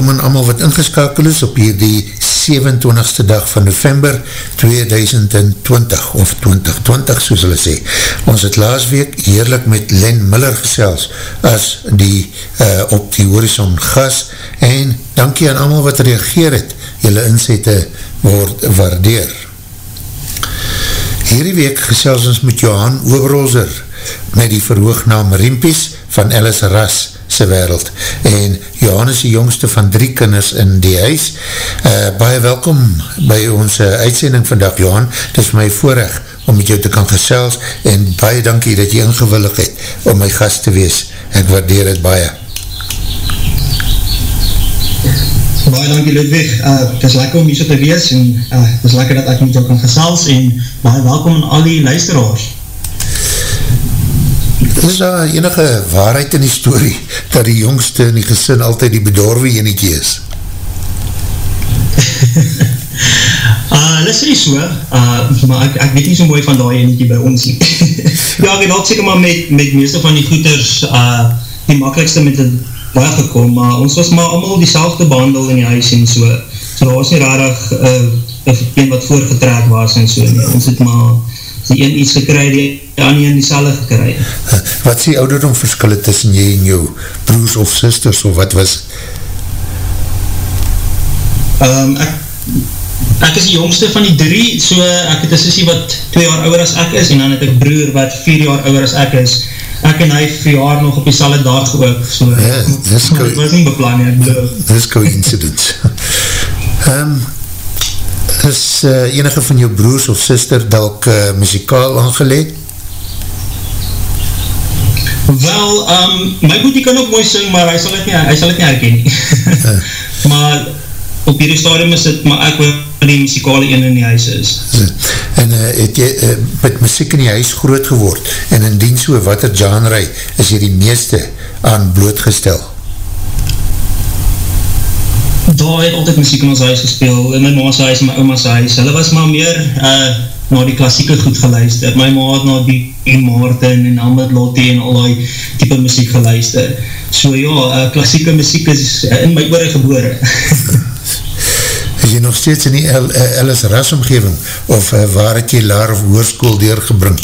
welkom aan allemaal wat ingeskakel is op hierdie 27ste dag van november 2020 of 2020 soos hulle sê. Ons het laas week heerlik met Len Miller gesels as die uh, op die horizon gas en dankie aan allemaal wat reageer het. Julle inzette word waardeer. Hierdie week gesels ons met Johan Oberholzer met die verhoognaam Rimpies van Alice Ras sy wereld. En Johan is die jongste van drie kinders in die huis. Uh, baie welkom by ons uh, uitsending vandag, Johan. Het is my voorrecht om met jou te kan gesels en baie dankie dat jy ingewillig het om my gast te wees. Ek waardeer het baie. Baie dankie Ludwig, uh, het is lekker om hier so te wees en uh, het is lekker dat ek met jou kan gesels en baie welkom aan al die luisteraars. Is daar enige waarheid in die story dat die jongste in die gesin altyd die bedorwe enetje is? uh, dit sê so, uh, maar ek, ek weet nie so mooi van die enetje by ons nie. ja, ek het al seker maar met, met meeste van die goeders uh, die makkelijkste met die baie gekom, maar ons was maar allemaal die selfde behandel in die huis en so, so daar was nie rarig uh, een wat voorgetrek was en so, nie. ons het maar die een iets gekry, die ander een die selle gekry. Wat is die ouderdom verskille tussen jy en jou broers of sisters of wat was? Um, ek, ek is die jongste van die drie, so ek het een sissie wat twee jaar ouder as ek is en dan het ek broer wat vier jaar ouder as ek is ek en hy verjaar nog op die salle dag ook, so ja, dis ek was nie beplan nie, ek beloof. Dis coincidence. um, is uh, enige van jou broers of sister dalk uh, muzikaal aangeleid? Wel, um, my boetie kan ook mooi sing, maar hy sal het nie, hy sal het nie herken nie. maar op hierdie stadium is het, maar ek wil die muzikale een in die huis is. En uh, het jy uh, met muziek in die huis groot geword en indien so wat er genre is jy die meeste aan blootgestel? Daar het altyd muziek in ons huis gespeel, in my ma's huis my oma's huis. Hulle was maar meer uh, na die klassieke goed geluister. My ma het na die en Martin en Ahmed Lottie en al die type muziek geluister. So ja, uh, klassieke muziek is uh, in my oore gebore. is jy nog steeds in die Alice Ras omgeving of uh, waar het jy laar of hoerskoel doorgebring?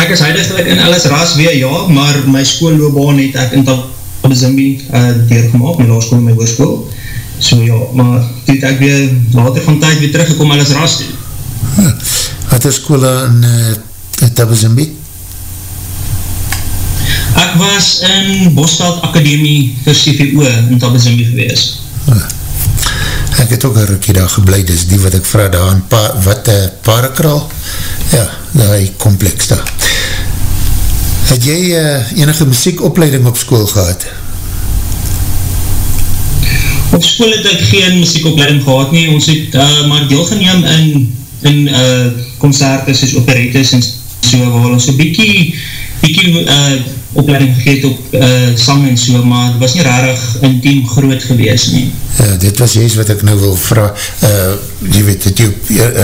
Ek is huidiglik in Alice Ras weer ja, maar my skoolloobaan het ek in Tabazimbi uh, doorgemaak, my laarskoel en my hoerskoel. So ja, maar toe het ek weer later van tyd weer teruggekom Alice Ras toe. Wat is skool in uh, Tabazimbi? Ek was in Bosveld Akademie vir CVO in Tabazimbi gewees. Huh ek het ook een rukkie daar gebleid, is die wat ek vraag daar aan pa, wat uh, parekraal, ja, die complex daar. Het jy uh, enige muziekopleiding op school gehad? Op school het ek geen muziekopleiding gehad nie, ons het uh, maar deelgeneem in, in uh, concertes, soos operettes en so, waar ons een bykie, bykie uh, opleiding gegeet op uh, sang en so, maar het was nie rarig intiem groot gewees nie. Uh, dit was juist wat ek nou wil vraag, uh, jy weet, het jy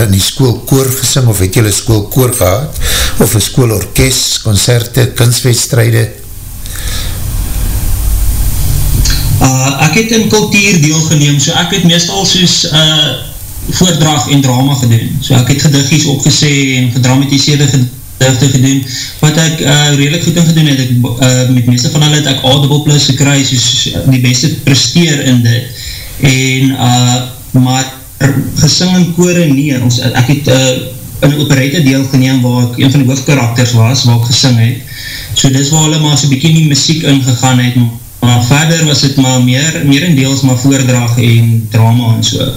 in die school koor gesing, of het jy een school koor gehad, of een school orkest, concerte, kunstwedstrijde? Uh, ek het in kultuur deel geneem, so ek het meestal soos uh, voordrag en drama gedoen, so ek het gediggies opgesê en gedramatiseerde gediggies te gedoen, wat ek uh, redelijk goed in gedoen het, ek, uh, met meeste van hulle het ek A-double plus gekry, soos die beste presteer in dit, en, uh, maar gesing in kore nie, ons, ek het uh, in een operette deel geneem, waar ek een van die hoofdkarakters was, waar ek gesing het, so dis waar hulle maar so'n bykie nie muziek ingegaan het, maar verder was het maar meer, meer in deels maar voordrag en drama en so.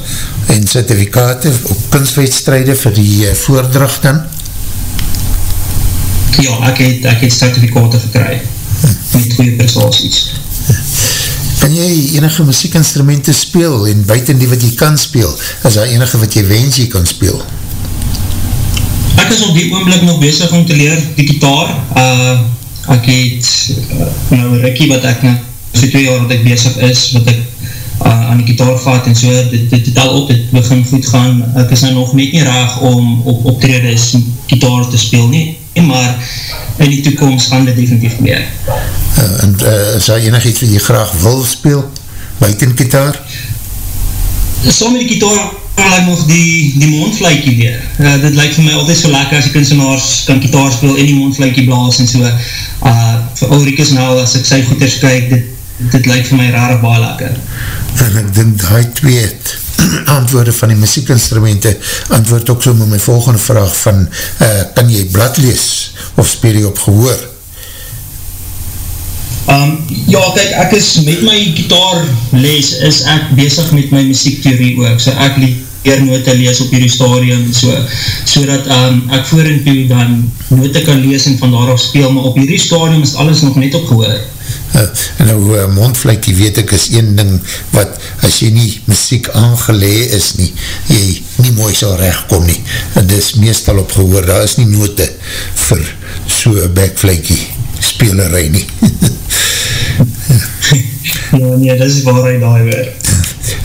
En certificate op kunstwedstrijde vir die uh, voordrag dan? Ja, ek het, ek het certificate gekry met goeie prestaties. Kan jy enige muziekinstrumenten speel en buiten die wat jy kan speel, is daar enige wat jy wens jy kan speel? Ek is op die oomblik nog bezig om te leer die gitaar. Uh, ek het uh, nou Ricky wat ek nou so twee jaar wat ek bezig is, wat ek uh, aan die gitaar vat en so, dit, dit, dit al op, dit begin goed gaan. Ek is nou nog net nie raag om op optredes gitaar te speel nie, maar in die toekomst gaan dit definitief meer. Uh, en uh, is daar enig iets wat jy graag wil speel, buiten gitaar? Som met die gitaar lyk nog die, die mondvlijkie weer. Uh, dit lyk vir my altyd so lekker as die kunstenaars kan gitaar speel en die mondvlijkie blaas en so. Uh, vir Ulrike is nou, as ek sy goeders kyk, dit, dit lyk vir my rare baie lekker. En ek dink die twee antwoorde van die muziekinstrumenten antwoord ook so met my volgende vraag van uh, kan jy blad lees of speel jy op gehoor? Um, ja, kijk, ek is met my gitaar lees, is ek bezig met my muziektheorie ook, so ek leer note lees op hierdie stadium, so, so dat um, ek voor en toe dan note kan lees en van daarop speel, maar op hierdie stadium is alles nog net op gehoor. Uh, nou, uh, mondvlijkie weet ek is een ding wat, as jy nie muziek aangelee is nie, jy nie mooi sal rechtkom nie. Het is meestal op gehoor, daar is nie note vir so'n backvlijkie spelerij nie. ja, nee, dit is waar hy daar weer.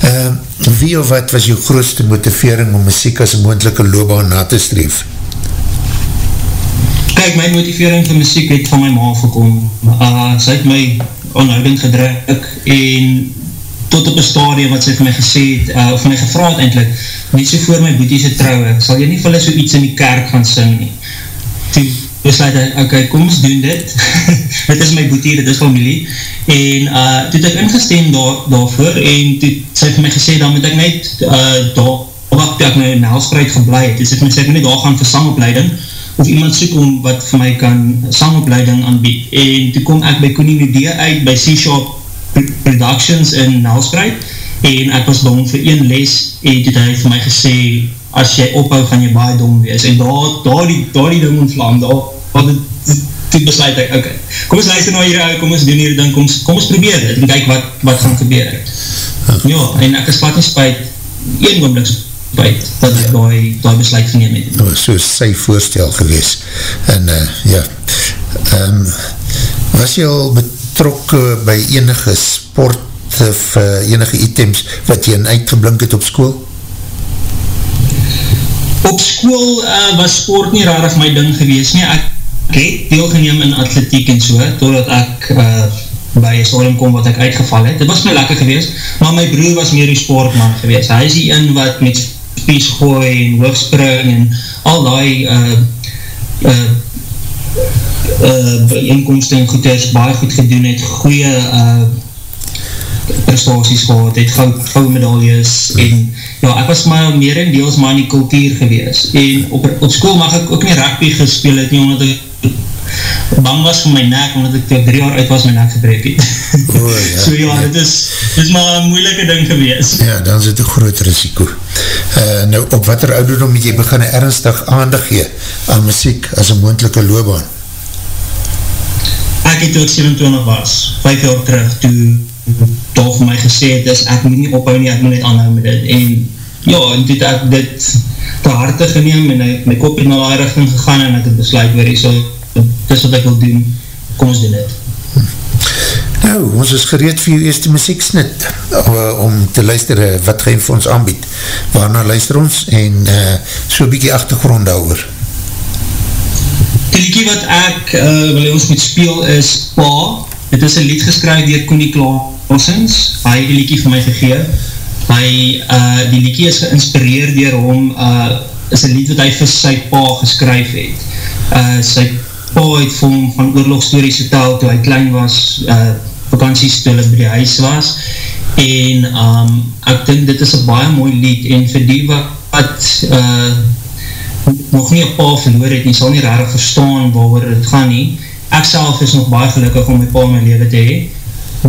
Uh, wie of wat was jou grootste motivering om muziek as een moendelike loopbaan na te streef? Kijk, my motivering vir muziek het van my ma gekom. Uh, sy het my onhouding gedruk en tot op een stadium wat sy vir my gesê het, uh, of my gevraad eindelijk, net so voor my boetiese trouwe, sal jy nie vir hulle so iets in die kerk gaan sing nie. Toe besluit hy, ok, kom ons doen dit, dit is my boetie, dit is familie, en uh, toe het ek ingestem daar, daarvoor, en toe sy vir my gesê, dan moet ek net uh, daar, wat ek nou in Helspreid geblei het, dus ek moet sê, ek moet net daar gaan vir sangopleiding, of iemand soek om wat vir my kan sangopleiding aanbied, en toe kom ek by Koenie Medea uit, by C-Shop Productions in Helspreid, en ek was dom vir een les, en toe het hy vir my gesê, as jy ophou gaan jy baie dom wees. En daar, daar die, daar die ding ontvlam daar, daar toe besluit ek, ok, kom ons luister nou hier kom ons doen hier ding, kom, kom ons probeer dit en kyk wat, wat gaan gebeur. Ja, en ek is plat nie spuit een oomblik spuit dat ek die, die besluit geneem het oh, so is sy voorstel gewees. En uh, ja um, was jy al betrokken by enige sport of uh, enige items wat jy in uitgeblink het op school? op school uh, was sport nie rarig my ding gewees nie, ek, ek het deelgeneem in atletiek en so, doordat ek uh, by een stadium kom wat ek uitgeval het, dit was my lekker gewees, maar my broer was meer die sportman gewees, hy is die in wat met spies gooi en hoogspring en al die uh, uh, uh, inkomst en goeders baie goed gedoen het, goeie uh, prestaties gehad, het gauw, gauw medailles en ja, ek was maar meer in deels maar in die kultuur gewees. En op, op school mag ek ook nie rugby gespeel het nie, omdat ek bang was vir my nek, omdat ek drie jaar uit was my nek gebreek het. Oh, ja, so ja, dit is, dit is maar een moeilike ding gewees. Ja, dan is dit een groot risiko. Uh, nou, op wat er ouderdom moet jy begin ernstig aandig gee aan muziek as een moendelike loopbaan? Ek het toe ek 27 was, 5 jaar terug, toe toch my gesê het is, ek moet nie ophou nie, ek moet net aanhou met dit, en ja, en toe ek dit te harte geneem, en my kop het na die richting gegaan, en ek het besluit weer, so, dit is wat ek wil doen, kom ons doen dit. Nou, ons is gereed vir jou eerste muzieksnit, uh, om te luister uh, wat gij vir ons aanbied, waarna luister ons, en uh, so bykie achtergrond daar Die liekie wat ek uh, wil ons moet speel is Pa, het is een lied geskryf dier Koenie Klaar, Hossens, hy het die liekie vir my gegeen. Hy, uh, die liekie is geïnspireerd dier hom, uh, is een lied wat hy vir sy pa geskryf het. Uh, sy pa het vir hom van oorlogstories vertel toe hy klein was, uh, vakanties toe hy by die huis was, en um, ek dink dit is een baie mooi lied, en vir die wat, wat uh, nog nie een pa verloor het, nie sal nie raar verstaan waar het gaan nie, ek self is nog baie gelukkig om my pa in my leven te hee,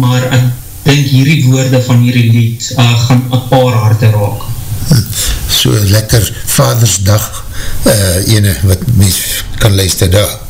maar ek denk hierdie woorde van hierdie lied uh, gaan een paar harte raak. So lekker vadersdag uh, ene wat mens kan luister daar.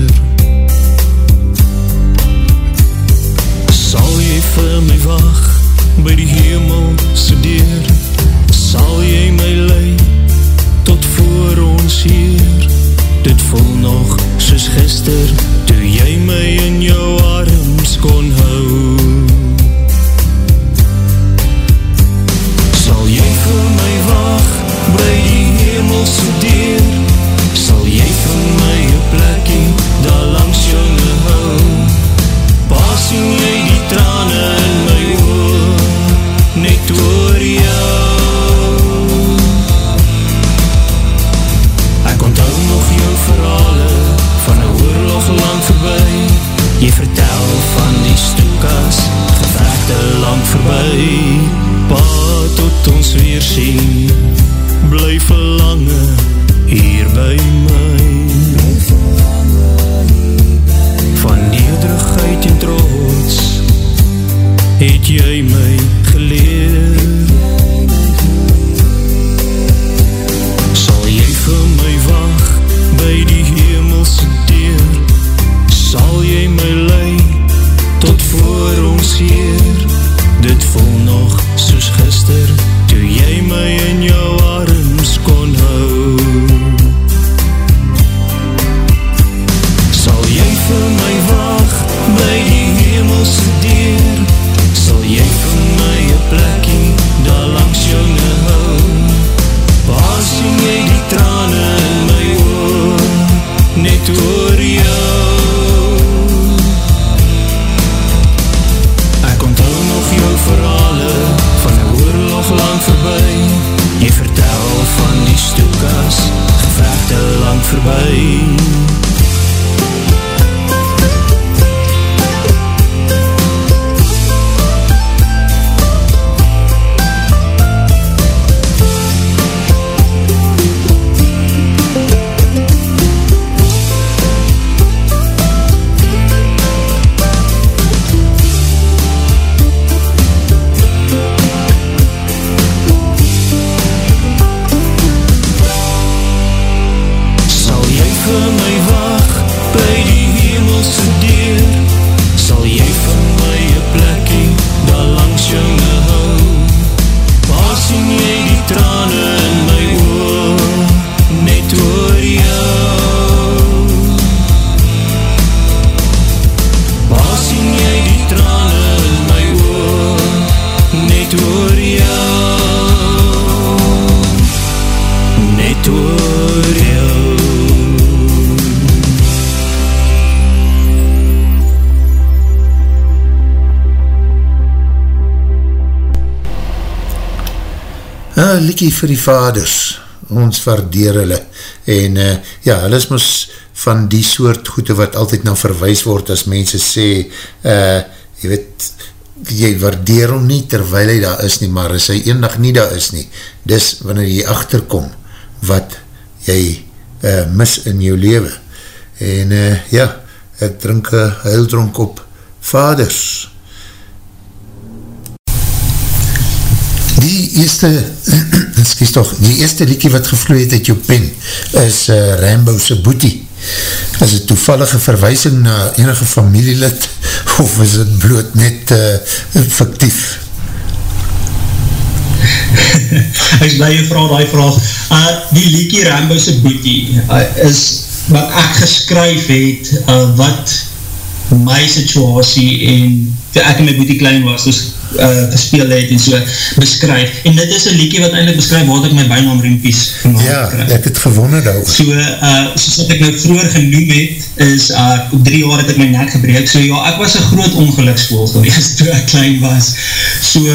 Liekie vir die vaders, ons waardeer hulle, en uh, ja, hulle is mos van die soort goede wat altyd na verwijs word as mense sê, uh, jy weet, jy waardeer hom nie terwijl hy daar is nie, maar as hy een dag nie daar is nie, dis wanneer jy achterkom wat jy uh, mis in jou leven. En uh, ja, ek drink een huildronk op vaders. Die eerste, excuse toch, die eerste liekie wat gevloeid uit jou pen is uh, Rainbowse Boetie. Is het toevallige verwijsing na enige familielid of is het bloot net uh, fictief? Is blij jy vraag die vraag. Uh, die liekie Rainbowse Boetie uh, is wat ek geskryf het, uh, wat my situasie en toe ek en my boetie klein was, dus uh, gespeel het en so beskryf. En dit is een liekie wat eindelijk beskryf wat ek my bijnaam Riempies gemaakt Ja, krijg. ek het gewonnen daar. So, uh, soos wat ek nou vroeger genoem het, is, uh, op drie jaar het ek my nek gebreek, so ja, ek was een groot ongeluksvoel geweest, toe ek klein was. So,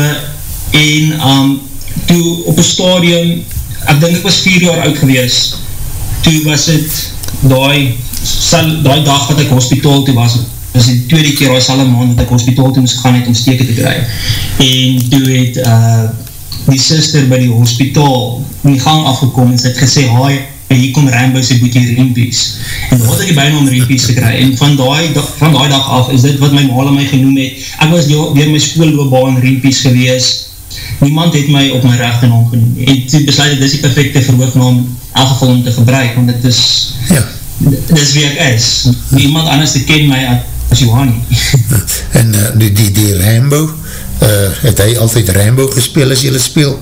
en, um, toe op een stadium, ek denk ek was vier jaar oud geweest, toe was het, daai, sal, daai dag wat ek hospitaal toe was, was die tweede keer al sal maand dat ek hospitaal toe moest gaan het om steke te kry. En toe het, uh, die sister by die hospitaal in die gang afgekom en sy het gesê, haai, hier kom Rainbow sy boekie Riempies. En daar het ek bijna om Riempies gekry. En van die, van die dag af is dit wat my maal my genoem het. Ek was door, door my schoolloopbaan Riempies gewees niemand het my op my rechte naam genoem. En toe besluit ek, dis die perfecte verhoognaam elk geval om te gebruik, want dit is, Ja, dit is wie ek is. Niemand anders te ken my as Johani. en uh, die, die, die Rambo, uh, het hy altyd Rambo gespeel as jylle speel?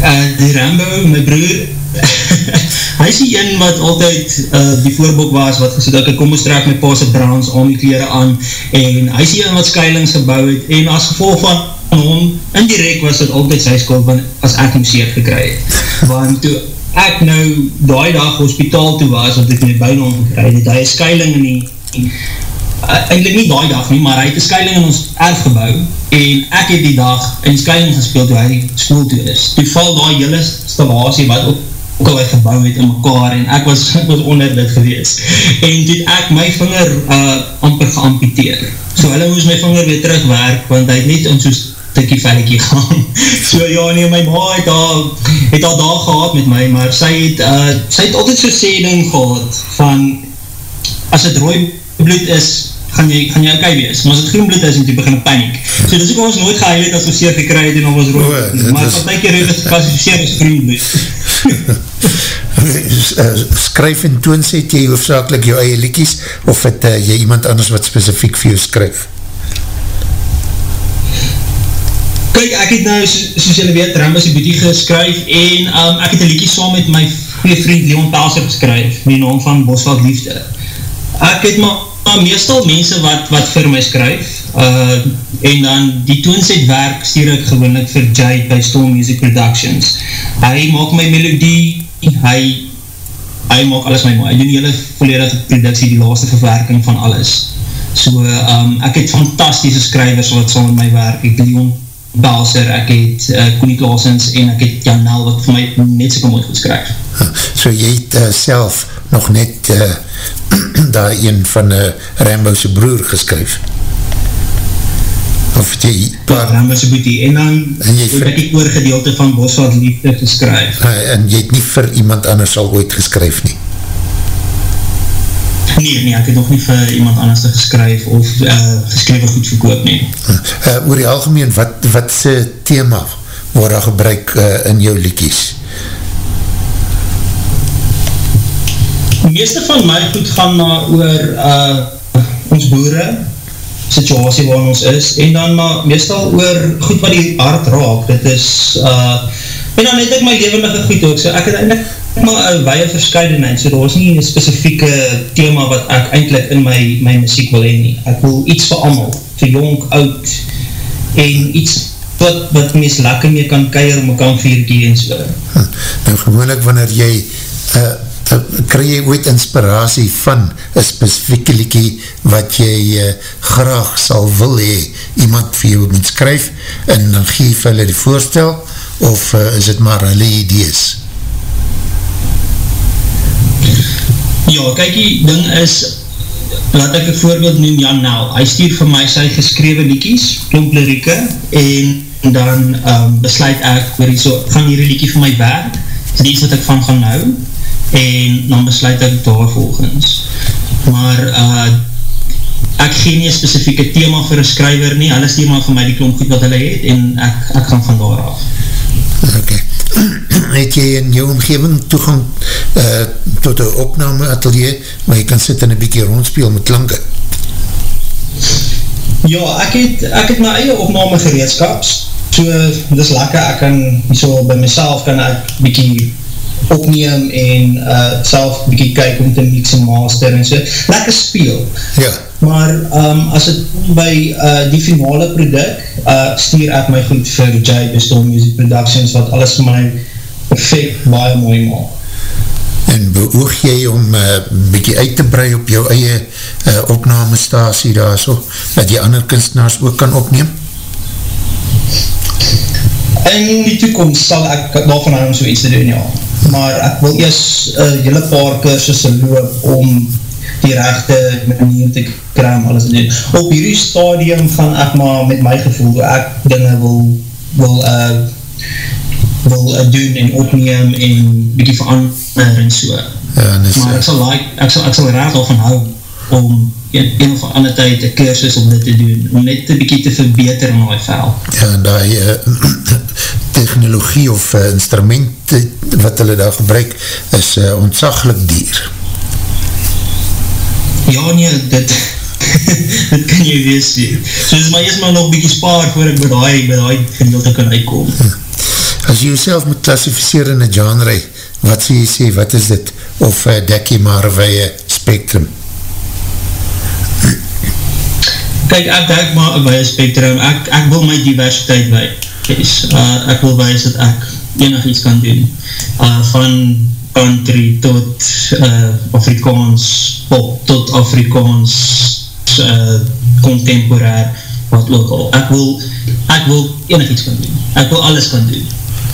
Uh, die Rambo, my broer, hy is die een wat altyd uh, die voorbok was, wat gesê, ek kom ons trek my pa's browns om die kleren aan, en hy is die een wat skuilings gebouw het, en as gevolg van hom, indirect was dit altyd sy skuld, want as ek hem seer gekry het, want toe ek nou daai dag hospitaal toe was, want ek my bijna omgekry het, hy is skuiling in die, eindelijk nie daai dag nie, maar hy het een skuiling in ons erf gebouw, en ek het die dag in skuiling gespeeld toe hy school toe is. Toe val daai hele stallasie wat ook, ook al hy gebouw het in mekaar, en ek was, ek was onder dit gewees. En toe ek my vinger uh, amper geamputeer. So hulle moes my vinger weer terugwerk, want hy het net in so'n stikkie velletjie gaan. So ja, nee, my ma het al, het al daar gehad met my, maar sy het, uh, sy het altyd so sê ding gehad, van, as het rooi bloed is, gaan jy, gaan jy okay wees, maar as het groen bloed is, moet jy begin paniek. So dis ook ons nooit geheil het as ons seer gekry het en ons rooi O, bloed, dit maar is- wat keer het geklassificeer as groen bloed. Skryf en toon sê jy hoofdzakelik jou eie liekies, of het uh, jy iemand anders wat specifiek vir jou skryf? Kyk, ek het nou, so- soos julle weet, Rambus die Boetie geskryf en um, ek het een liedje saam met my goeie vriend Leon Pelser geskryf, met die naam van Bosveld Liefde. Ek het maar, maar meestal mense wat, wat vir my skryf, uh, en dan die toonset werk stuur ek gewoonlik vir Jay by Stone Music Productions. Hy maak my melodie, hy, hy maak alles my mooi, hy doen die hele volledige productie, die laaste verwerking van alles. So, um, ek het fantastische skrywers wat saam met my werk, ek Leon Belser, ek het uh, Koenie Klaasens en ek het Janel wat vir my net so mooi geskryf. So jy het uh, self nog net uh, daar een van uh, Rambo's broer geskryf? Of het jy paar, Rambus Boetie en dan En jy het ek die oorgedeelte van Bosveld Liefde geskryf. uh, en jy het nie vir iemand anders al ooit geskryf nie? Nee, nee, ek het nog nie vir iemand anders geskryf of uh, geskrywe goed verkoop nie. Uh, oor die algemeen, wat, wat is thema word daar gebruik uh, in jou liekies? Meeste van my goed gaan maar oor uh, ons boere, situasie waarin ons is, en dan maar meestal oor goed wat die hart raak, dit is, uh, en dan het ek my levendige goed ook, so ek het eindelijk maar een weie verscheidenheid, so daar is nie een specifieke thema wat ek eindelijk in my, my muziek wil heen nie, ek wil iets vir amal, vir jong, oud, en iets wat, wat mens lekker mee kan keir om kan vierkie en so. Hm, Nou gewoonlik wanneer jy uh, uh, kry jy ooit inspiratie van een specifieke liekie wat jy uh, graag sal wil hee, iemand vir jou moet skryf en dan gee jy vir hulle die voorstel of uh, is het maar hulle idees? Ja, kyk die ding is, laat ek een voorbeeld noem, Jan Nel, hy stuur vir my sy geskrewe liekies, klomp lirieke, en dan um, besluit ek, hoor so, gaan hierdie liekie vir my werk, is die iets wat ek van gaan hou, en dan besluit ek daar volgens. Maar, uh, ek gee nie een specifieke thema vir een skryver nie, hulle stuur maar vir my die klomp goed wat hulle het, en ek, ek gaan van daar af. Ok. Het jy in jou omgeving toegang uh, tot een opname atelier waar jy kan sit en een bykie rondspeel met klanke? Ja, ek het, ek het my eie opname gereedskap, so dis lekker, ek kan so by myself kan ek bykie opneem en uh, self bykie kyk om te mix en master en so, lekker speel. Ja, Maar um, as het by uh, die finale product, uh, stuur ek my goed vir Jay Pistol Music Productions, wat alles vir my perfect baie mooi maak. en beoog jy om uh, bykie uit te brei op jou eie uh, opnamestasie daar so, dat jy ander kunstenaars ook kan opneem? In die toekomst sal ek daarvan hou om so iets te doen, ja. Maar ek wil eers uh, hele paar kursusse loop om die rechte manier te kry om alles te doen. Op hierdie stadium gaan ek maar met my gevoel, ek dinge wil, wil, uh, wil uh, doen en opneem en bykie verander en so. Ja, en Maar ek sal, like, ek sal, ek sal raad al van hou om een, een of ander tyd een kursus om dit te doen, om net een bykie te verbeter in my vel. Ja, en die uh, technologie of uh, instrument wat hulle daar gebruik is uh, ontzaglik dier. Ja, nee, dit dit kan jy wees nie. So is maar eerst maar nog bykie spaar voor ek by die, by die gedeelte kan uitkom. Hm. As jy jouself moet klassificeer in een genre, wat sê jy sê, wat is dit? Of uh, dek jy maar wye spectrum? Kijk, ek dek maar wye spectrum. Ek, ek wil my diversiteit wees. Uh, ek wil wees dat ek enig iets kan doen. Uh, van country tot uh, Afrikaans pop, tot Afrikaans uh, contemporair, wat ook al. Ek wil, ek wil enig iets kan doen. Ek wil alles kan doen.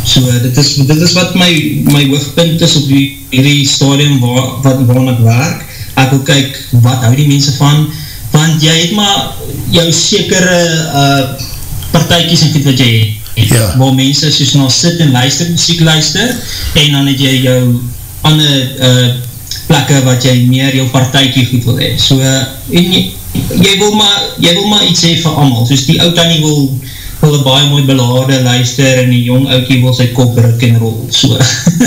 So dit is, dit is wat my, my hoofdpunt is op die, die stadium waar, wat, waarin ek werk. Ek wil kyk wat hou die mense van, want jy het maar jou sekere uh, partijkies en goed wat jy het. Ja. Waar mense soos nou sit en luister, muziek luister, en dan het jy jou ander uh, plekke wat jy meer jou partijkie goed wil hee. So, uh, en jy, jy, wil maar, jy wil maar iets hee vir allemaal, soos die oud nie wil wil een baie mooi belade luister en die jong oukie wil sy kop ruk en rol, so.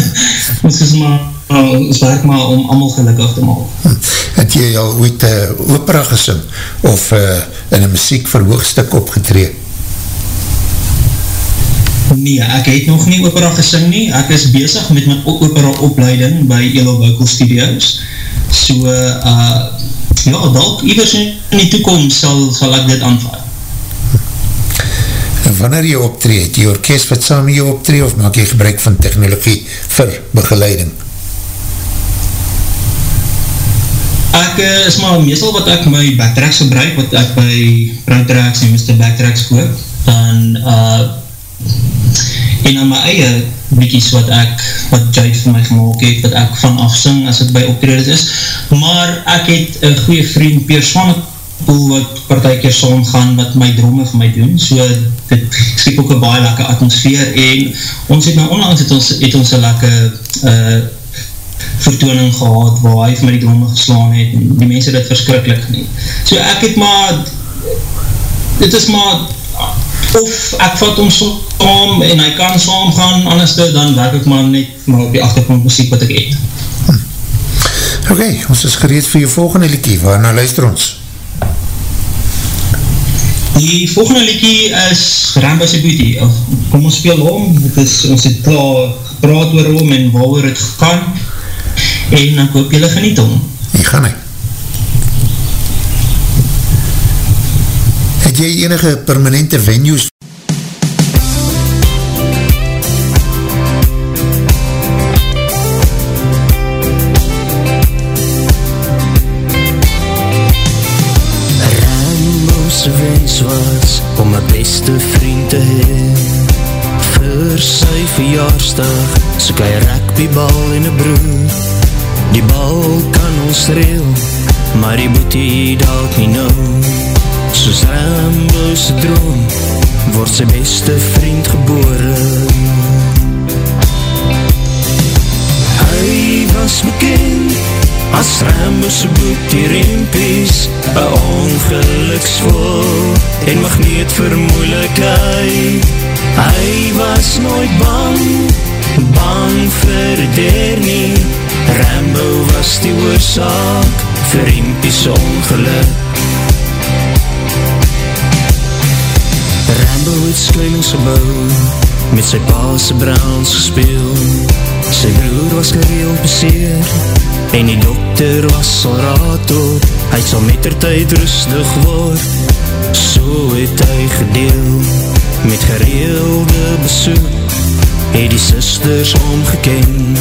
ons is maar, ons werk maar om allemaal gelukkig te maak. Hm. Het jy al ooit uh, opera gesing of uh, in een muziek verhoogstuk opgetreed? Nee, ek het nog nie opera gesing nie. Ek is bezig met my opera opleiding by Elo Vocal Studios. So, uh, ja, dalk, iwers in die toekomst sal, sal ek dit aanvat wanneer jy optree, het jy orkest wat saam jy optree of maak jy gebruik van technologie vir begeleiding? Ek uh, is maar meestal wat ek my backtracks gebruik, wat ek by Proudtracks en Mr. Backtracks koop, dan uh, en aan my eie biekies wat ek, wat Jade vir my gemaakt het, wat ek van afsing as ek by optreders is, maar ek het een goeie vriend, Peer Swannet, pool wat partijkeer saam gaan wat my drome vir my doen, so dit skiep ook een baie lekker atmosfeer en ons het nou onlangs het ons, het ons een lekker uh, vertooning gehad waar hy vir my die drome geslaan het en die mense dit verskrikkelijk nie. So ek het maar dit is maar of ek vat hom saam en hy kan saam gaan, anders dan werk ek maar net maar op die achtergrond muziek wat ek het. Hm. Ok, ons is gereed vir jou volgende liekie, waarna luister ons? Die volgende liekie is Rambo's Beauty. Kom ons speel om, is, ons het klaar gepraat oor om en waar oor het gegaan. En ek hoop julle geniet om. Die gaan hy. Het jy enige permanente venues? Beste vriend te heen Vir sy verjaarsdag Soek hy rugbybal en een broer. Die bal kan ons reel Maar die boetie dalk nie nou Soos Rambo's droom Word sy beste vriend gebore Hy was bekend As Rambo's boek die rempies Een ongeluksvol En magneet vir moeilikheid Hy was nooit bang Bang vir der nie Rambo was die oorzaak Vir rempies ongeluk Rambo het skuilings gebouw Met sy paase browns gespeel. Sy broer was gereeld beseer En die dokter was al raad op. Hy sal met der tyd rustig word So het hy gedeel. Met gereelde besoek Het die sisters omgeken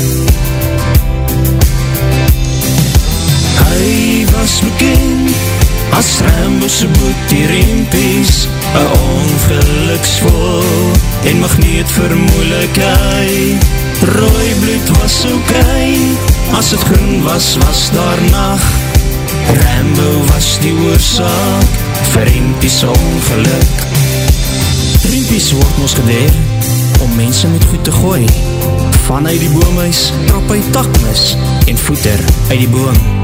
Hy was bekend As Rambo's boek die rempies Een ongeluksvol En magneet vir moeilikheid. Rooi bloed was klein As het groen was, was daar nacht Rambo was die oorzaak Vir Rempies ongeluk. Rempies word ons gedeer Om mense met goed te gooi. Van uit die boomhuis Trap uit takmis En voeter uit die boom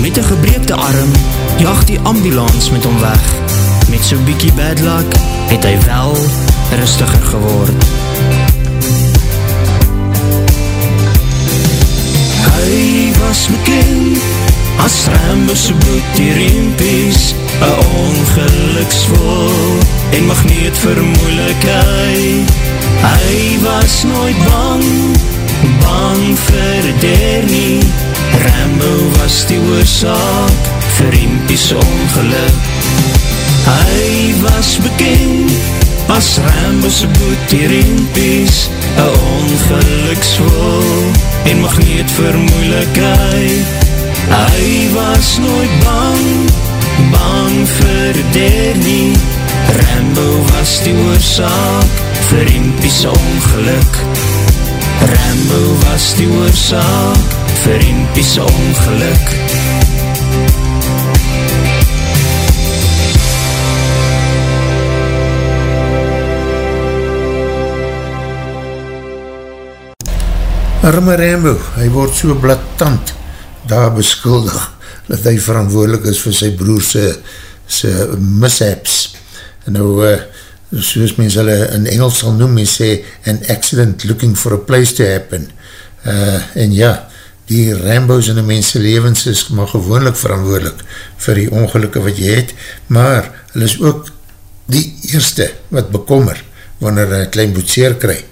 Met een gebreekte arm jaag die ambulance met hom weg. Met so'n bykie bad luck het hy wel rustiger geword. Hy was bekend as Rambo's boet die riempies, een ongeluksvol en magneet vir moeilikheid. Hy was nooit bang, bang vir der nie, Rambo was die oorzaak vir riempies ongeluk. Hy was bekend as Rambo's boet die riempies, een ongeluksvol en magneet vir moeilikheid. Hy was nooit bang, bang vir der nie, Rambo was die oorzaak vir Impies ongeluk. Rambo was die oorzaak vir Impies ongeluk. Arme Rambo, hy word so blattant daar beskuldig dat hy verantwoordelik is vir sy broer sy, mishaps. En nou, uh, soos mens hulle in Engels sal noem, mens sê, an accident looking for a place to happen. Uh, en ja, die Rambo's in die mense levens is maar gewoonlik verantwoordelik vir die ongelukke wat jy het, maar hulle is ook die eerste wat bekommer wanneer hy klein boetseer krijg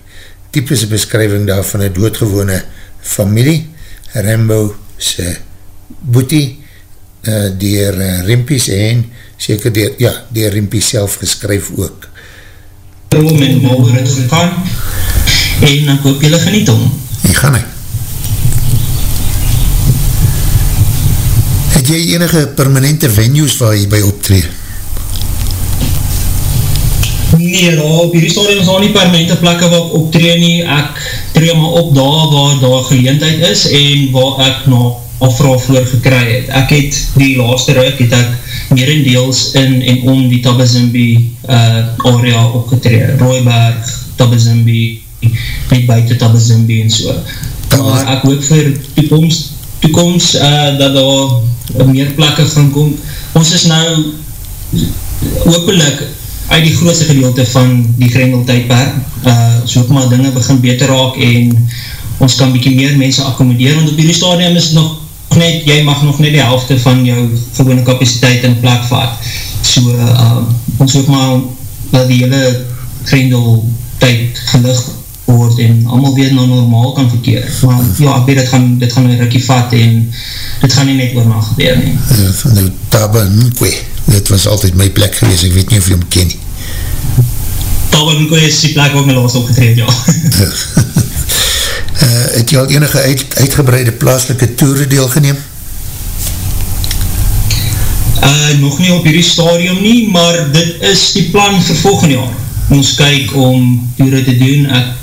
typische beskrywing daar van een doodgewone familie, Rambo se boetie, uh, dier uh, Rimpies en seker dier, ja, dier Rimpies self geskryf ook. Om en waarover het gegaan en ek hoop julle geniet om. Die gaan hy. Het jy enige permanente venues waar jy by optree? Nee, daar op hierdie stadium is daar nie permanente plekke waar ek optree nie. Ek tree maar op daar waar daar geleendheid is en waar ek na afvraag voor gekry het. Ek het die laaste ruk het ek merendeels in en om die Tabazimbi uh, area opgetree. Rooiberg, Tabazimbi, net buiten Tabazimbi en so. Maar ek hoop vir toekomst, toekomst uh, dat daar meer plekke gaan kom. Ons is nou hoopelik uit die grootste gedeelte van die Grendel tydperk, uh, so ook maar dinge begin beter raak en ons kan bykie meer mense accommodeer, want op die stadium is nog net, jy mag nog net die helfte van jou gewone kapaciteit in plek vaat. So, uh, ons ook maar dat die hele Grendel tyd gelig word en allemaal weer na normaal kan verkeer. Maar ja, ek weet, dit gaan, dit gaan een rikkie vat en dit gaan nie net oor na gebeur nie. Uh, van die Taba Nkwe dit was altyd my plek gewees, ek weet nie of jy hom ken nie. Tabanko is die plek waar my laatst opgetreed, ja. uh, het jy al enige uit, uitgebreide plaaslike toere deel geneem? Uh, nog nie op hierdie stadium nie, maar dit is die plan vir volgende jaar. Ons kyk om toere te doen, ek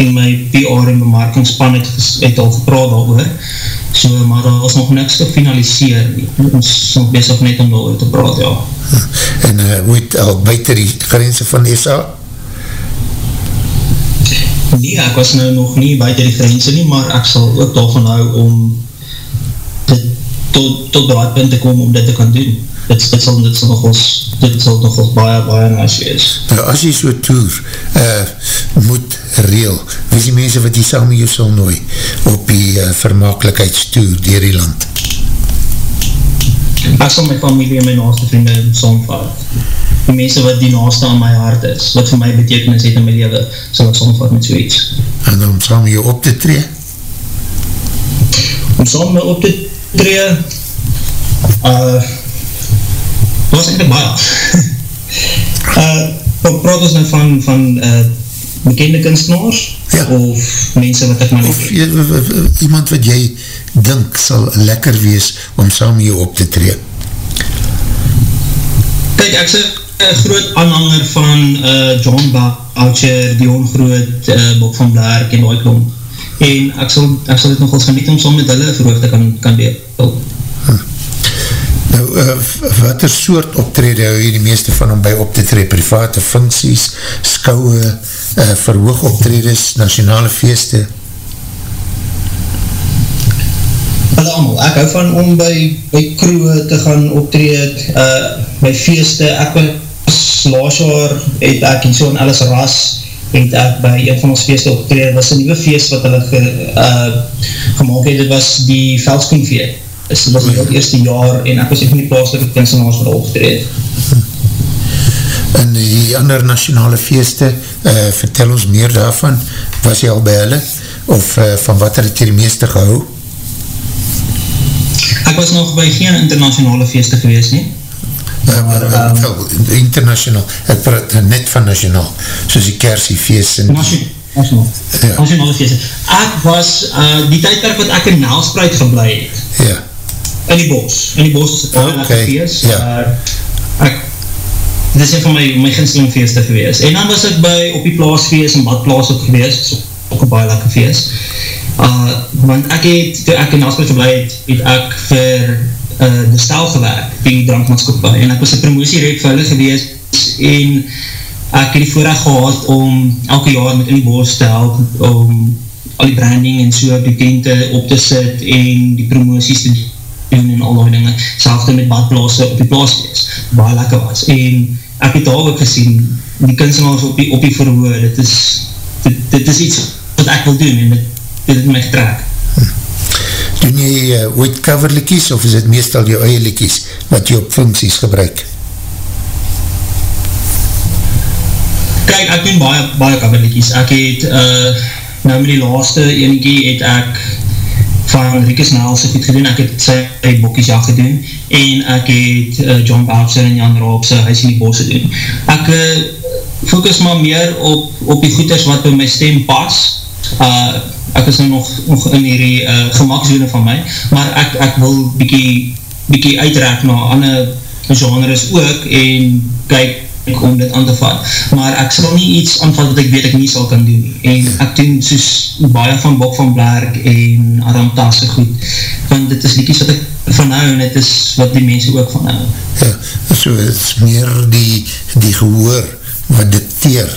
en my PR en bemarkingspan het, het al gepraat al oor, so, maar daar was nog niks gefinaliseer nie. ons is nog bezig net om daar te praat, ja. En uh, hoe het al buiten die grense van SA? Nee, ek was nou nog nie buiten die grense nie, maar ek sal ook daarvan hou om dit, tot, tot die punt te kom om dit te kan doen. Dit, dit, sal, dit, sal, nog ons, dit sal nog ons baie, baie nice wees. Nou, as jy so toer uh, moet reel, wees die mense wat jy saam met jou sal nooi op die uh, vermakelijkheidstoer dier die land? Ek sal my familie en my naaste vriende saamvaart. Mense wat die naaste aan my hart is, wat vir my betekenis het in my leven, sal ek saamvaart met soeits. En dan saam met jou op te tree? Om saam met op te tree, uh, was ek baie. uh, praat ons nou van, van uh, bekende kunstenaars? Ja. Of mense wat ek maar Of jy, iemand wat jy dink sal lekker wees om saam jou op te tree? Kijk, ek sê een groot aanhanger van uh, John Boucher, Dion Groot, uh, Bob van Blerk en Oiklom. En ek sal, ek sal het nogals geniet om saam met hulle verhoogte kan, kan deel. Hm. Nou, uh, wat er soort optrede hou jy die meeste van om by op te tree? Private funksies, skouwe, uh, verhoog optredes, nationale feeste? hulle allemaal, ek hou van om by, by kroe te gaan optreed, uh, by feeste, ek was laas jaar, het ek en so in alles ras, het ek by een van ons feeste optreed, was een nieuwe feest wat hulle ge, uh, gemaakt het, dit was die veldskoenfeest, dus dit was die eerste jaar, en ek was een van die plaaslike kunstenaars wat optreed. En die ander nationale feeste, uh, vertel ons meer daarvan, was jy al by hulle, of uh, van wat het jy die meeste gehou? Ek was nog by geen internationale feeste gewees nie. Maar, um, wel, internationaal, ek praat net van nationaal, soos die kersie feest en... Nationaal, ja. nationale feeste. Ek was, uh, die tydperk wat ek in Nelspreid geblei het, ja. in die bos, in die bos is het okay. feest, ja. uh, ek, dit is een van my, my ginsling feeste gewees, en dan was ek by, op die plaasfeest, en badplaas ook gewees, so, ook een baie lekker feest, uh, want ek het, toe ek in Nelspreid geblei het, het ek vir uh, stel gewerk, die drankmaatskapie, en ek was een promotiereek vir hulle gewees, en ek het die voorrecht gehad om elke jaar met in die bos te help, om al die branding en so die tente op te sit, en die promoties te doen, en al die dinge, selfde met badplaase op die plaas wees, baie lekker was, en ek het daar ook gesien, die kunstenaars op die, op die verhoor, dit is, dit, dit is iets wat ek wil doen, en dit dit het my getrek. Doen jy uh, ooit coverlikies of is het meestal jou eie likies wat jy op funksies gebruik? Kijk, ek doen baie, baie coverlikies. Ek het, uh, nou met die laaste eniekie het ek van Rieke Snelse goed gedoen, ek het sy bokkies ja gedoen, en ek het uh, John Babser en Jan Raapse huis in die bos gedoen. Ek uh, focus maar meer op, op die goeders wat by my stem pas, uh, ek is nou nog, nog in hierdie uh, gemakszone van my, maar ek, ek wil bykie, bykie uitrek na ander genres ook en kyk om dit aan te vat. Maar ek sal nie iets aanvat wat ek weet ek nie sal kan doen. En ek doen soos baie van Bok van Blerk en Aram Tasse goed, want dit is liekies wat ek van hou en dit is wat die mense ook van hou. Ja, so het is meer die, die gehoor wat dikteer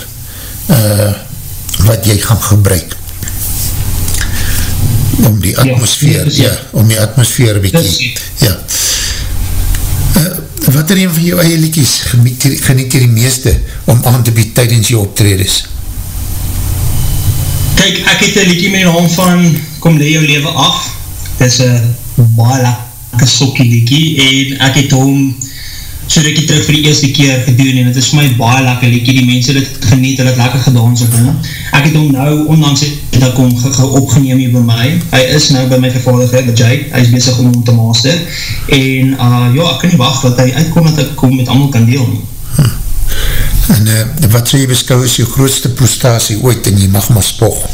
uh, wat jy gaan gebruik om die atmosfeer, ja, ja, om die atmosfeer bykie, ja. Uh, wat er een van jou eie liekies geniet hier die meeste om aan te bied tydens jou optredes? Kijk, ek het een liekie met die naam van Kom Lee Jou Leven Af, dit is een baie lekker sokkie liekie en ek het hom so rikkie terug vir die eerste keer gedoen en het is vir my baie lekker liekie, die mense het geniet, het het lekker gedans op hom. Ek het hom nou, ondanks het ek hom ge, ge opgeneem hier by my, hy is nou by my vervaardiger, by Jake, hy is bezig om hom te master, en uh, ja, ek kan nie wacht wat hy uitkom dat ek hom met allemaal kan deel nie. Hm. En uh, wat sal jy beskou is jou grootste prestatie ooit en jy mag maar spog?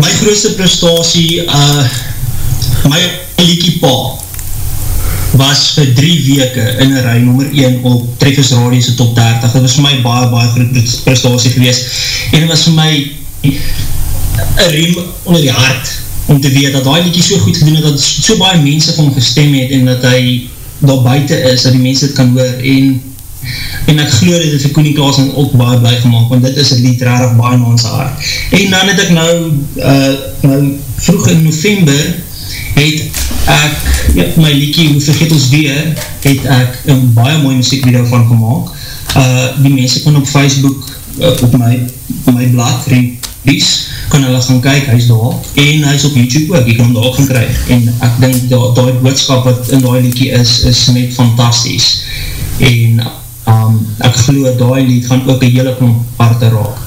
My grootste prestatie, uh, my liekie pa, was vir drie weke in een rij nummer 1 op Treffers Radio's top 30. Dit was vir my baie, baie groot prestatie gewees. En dit was vir my een riem onder die hart om te weet dat die liedje so goed gedoen het, dat so baie mense van gestem het en dat hy daar buiten is, dat die mense het kan hoor. En, en ek geloof dat het vir Koenie Klaas ook baie blij gemaakt, want dit is een lied rarig baie na ons hart. En dan het ek nou, uh, nou vroeg in november, het ek, ja, my liedje, hoe vergeet ons weer, het ek een baie mooie muziekvideo van gemaakt. Uh, die mense kan op Facebook, uh, op my, my blad, Ries, kan hulle gaan kyk, hy is daar, en hy is op YouTube ook, jy kan hom daar gaan kry, en ek denk, die boodskap wat in die liedje is, is net fantastisch, en um, ek geloof, die lied gaan ook een hele klomp parte raak.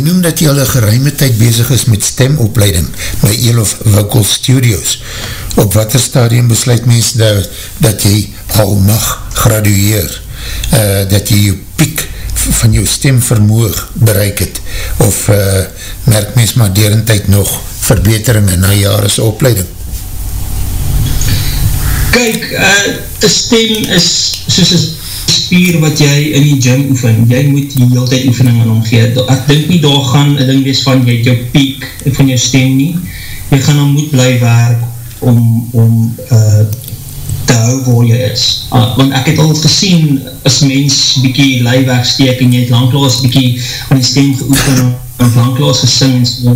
Jy noem dat jy al een geruime tyd bezig is met stemopleiding by Elof Wikkel Studios. Op wat er stadium besluit mens dat, dat jy al mag gradueer, uh, dat jy jou piek van jou stemvermoog bereik het, of uh, merk mens maar deren tyd nog verbeteringen na jare opleiding? Kyk, uh, stem is soos een spier wat jy in die gym oefen, jy moet die hele tijd oefening in omgeet. Ek dink nie daar gaan een ding wees van jy het jou piek van jou stem nie. Jy gaan dan moet bly werk om, om uh, te hou waar jy is. Uh, want ek het al gesien as mens bykie lei wegsteek en jy het langklaas bykie aan die stem geoefen en langklaas gesing en so.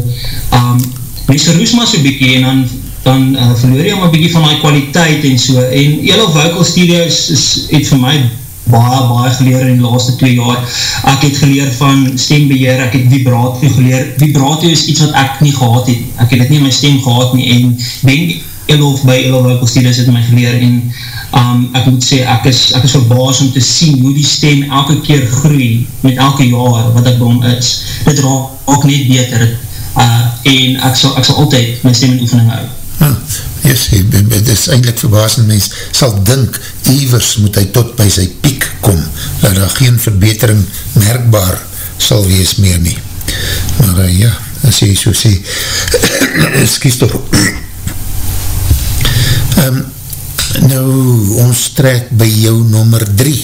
Um, mens verroes maar so bykie en dan, dan uh, verloor jy maar bykie van die kwaliteit en so, en Yellow Vocal Studios is, het vir my baie, baie geleer in die laatste twee jaar. Ek het geleer van stembeheer, ek het vibrato geleer. Vibrato is iets wat ek nie gehad het. Ek het het nie in my stem gehad nie en ben Elof by Elof Vocal Studios het my geleer en um, ek moet sê, ek is, ek is verbaas om te sien hoe die stem elke keer groei met elke jaar wat ek bom is. Dit raak ook net beter uh, en ek sal, ek sal altyd my stem in oefening hou. Ah, yes, het is eindelijk verbaasend mens sal dink, evers moet hy tot by sy piek kom, dat daar geen verbetering merkbaar sal wees meer nie. Maar uh, ja, as jy so sê, skies toch, um, nou, ons trek by jou nummer 3,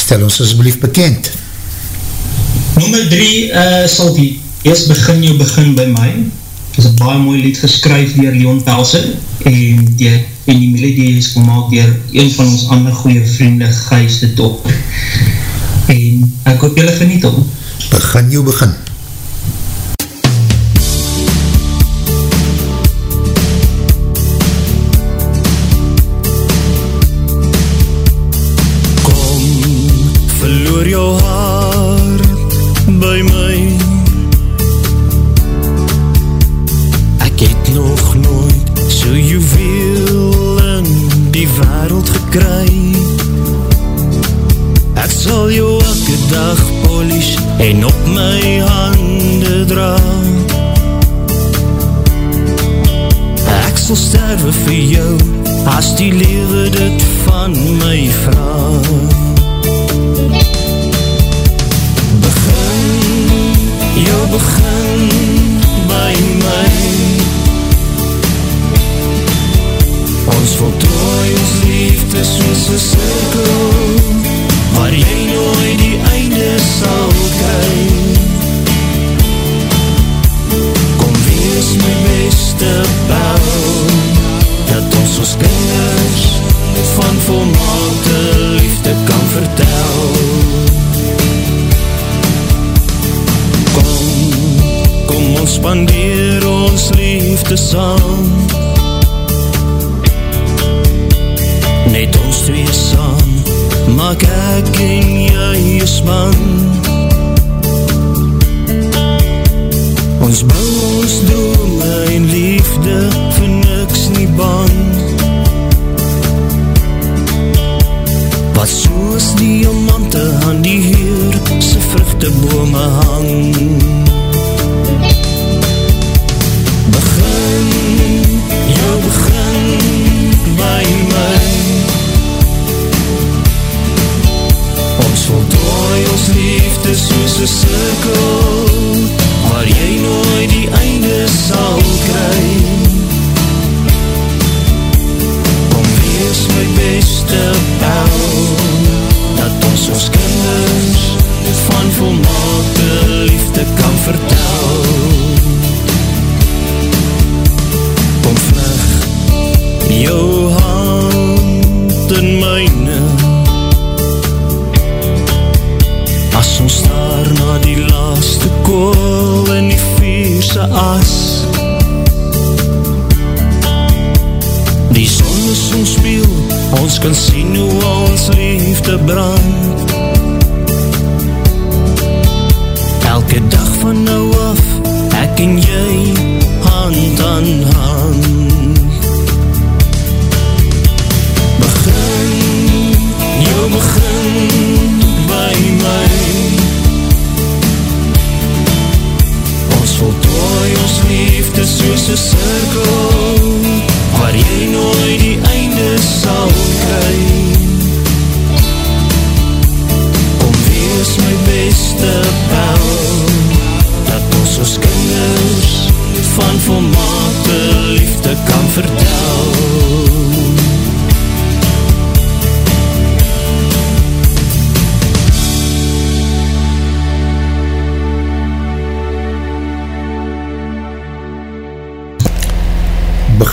stel ons asblief bekend. Nummer 3 uh, sal die eerst begin jou begin by my, is een baie mooi lied geskryf dier Leon Pelser en, die, en die melodie is gemaakt dier een van ons ander goeie vriende Gijs de Top en ek hoop julle geniet om Begin jou begin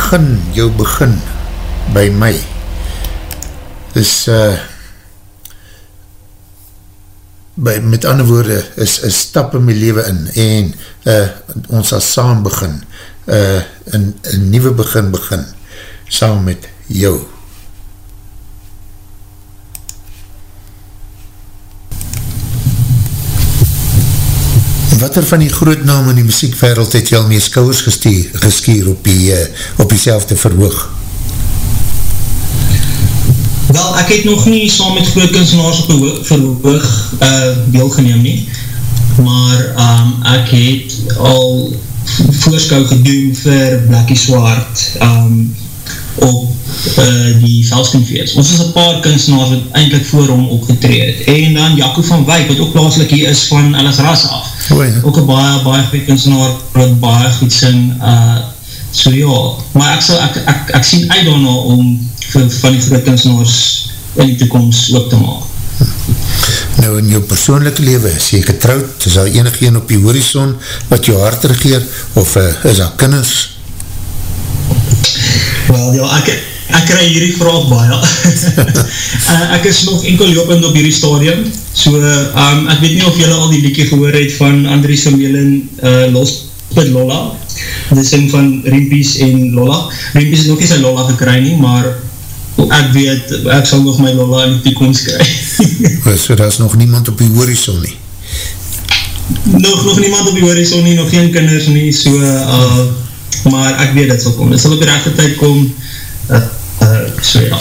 begin, jou begin by my is uh, by, met ander woorde is, is stap in my leven in en uh, ons as saam begin uh, een, een nieuwe begin begin, saam met jou. Wat er van die groot naam in die muziekwereld het jy al mee skouwers geskier op die, uh, op die selfde verhoog? Wel, ek het nog nie saam met groot kunstenaars op die verhoog uh, deelgeneem nie, maar um, ek het al voorskou gedoen vir Blackie Swart um, op uh, die Veldskenfeest. Ons is een paar kunstenaars wat eindelijk voor hom opgetreed. En dan Jaco van Wyk, wat ook plaaslik hier is van Alice Ras af. Oh, ja. Ook een baie, baie goeie kunstenaar wat baie goed sing. Uh, so ja, maar ek, sal, ek, ek, ek sien uit daarna om vir, van die groot kunstenaars in die toekomst ook te maak. Nou in jou persoonlijke leven, is jy getrouwd, is daar enig een op die horizon wat jou hart regeer, of uh, is daar kinders? Wel ja, ek, ek krij hierdie vraag baie. uh, ek is nog enkel lopend op hierdie stadium, so um, ek weet nie of jylle al die liedje gehoor het van Andries van Melen, uh, Los met Lolla, die sing van Rimpies en Lolla. Rimpies het nog nie sy Lolla gekry nie, maar ek weet, ek sal nog my Lolla in die toekomst kry. so daar is nog niemand op die horizon nie? Nog, nog niemand op die horizon nie, nog geen kinders nie, so, uh, maar ek weet dit sal kom. Dit sal op die rechte tijd kom, uh, uh, so ja.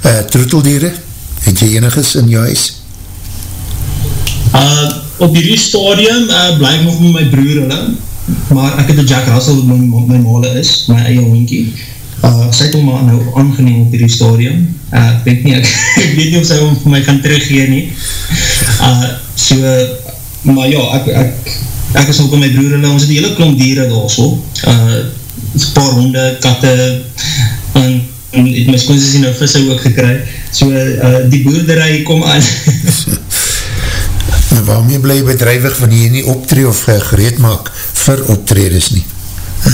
Uh, troeteldiere, het jy eniges in jou huis? Uh, op die stadium uh, bly ek nog met my broer hulle, maar ek het een Jack Russell wat my, my male is, my eie hoentjie. Uh, sy het hom maar nou aangeneem op die stadium. Uh, ek weet nie, ek, ek weet nie of sy hom vir my kan teruggeer nie. Uh, so, maar ja, ek, ek, ek is ook met my broer hulle, ons het die hele klomp dieren daar so. Uh, een paar honde, katte, en, en het my skoonses hier nou visse ook gekry. So, uh, die boerderij kom aan. En waarmee bly jy bedrijwig wanneer jy nie optree of gereed maak vir optredes nie?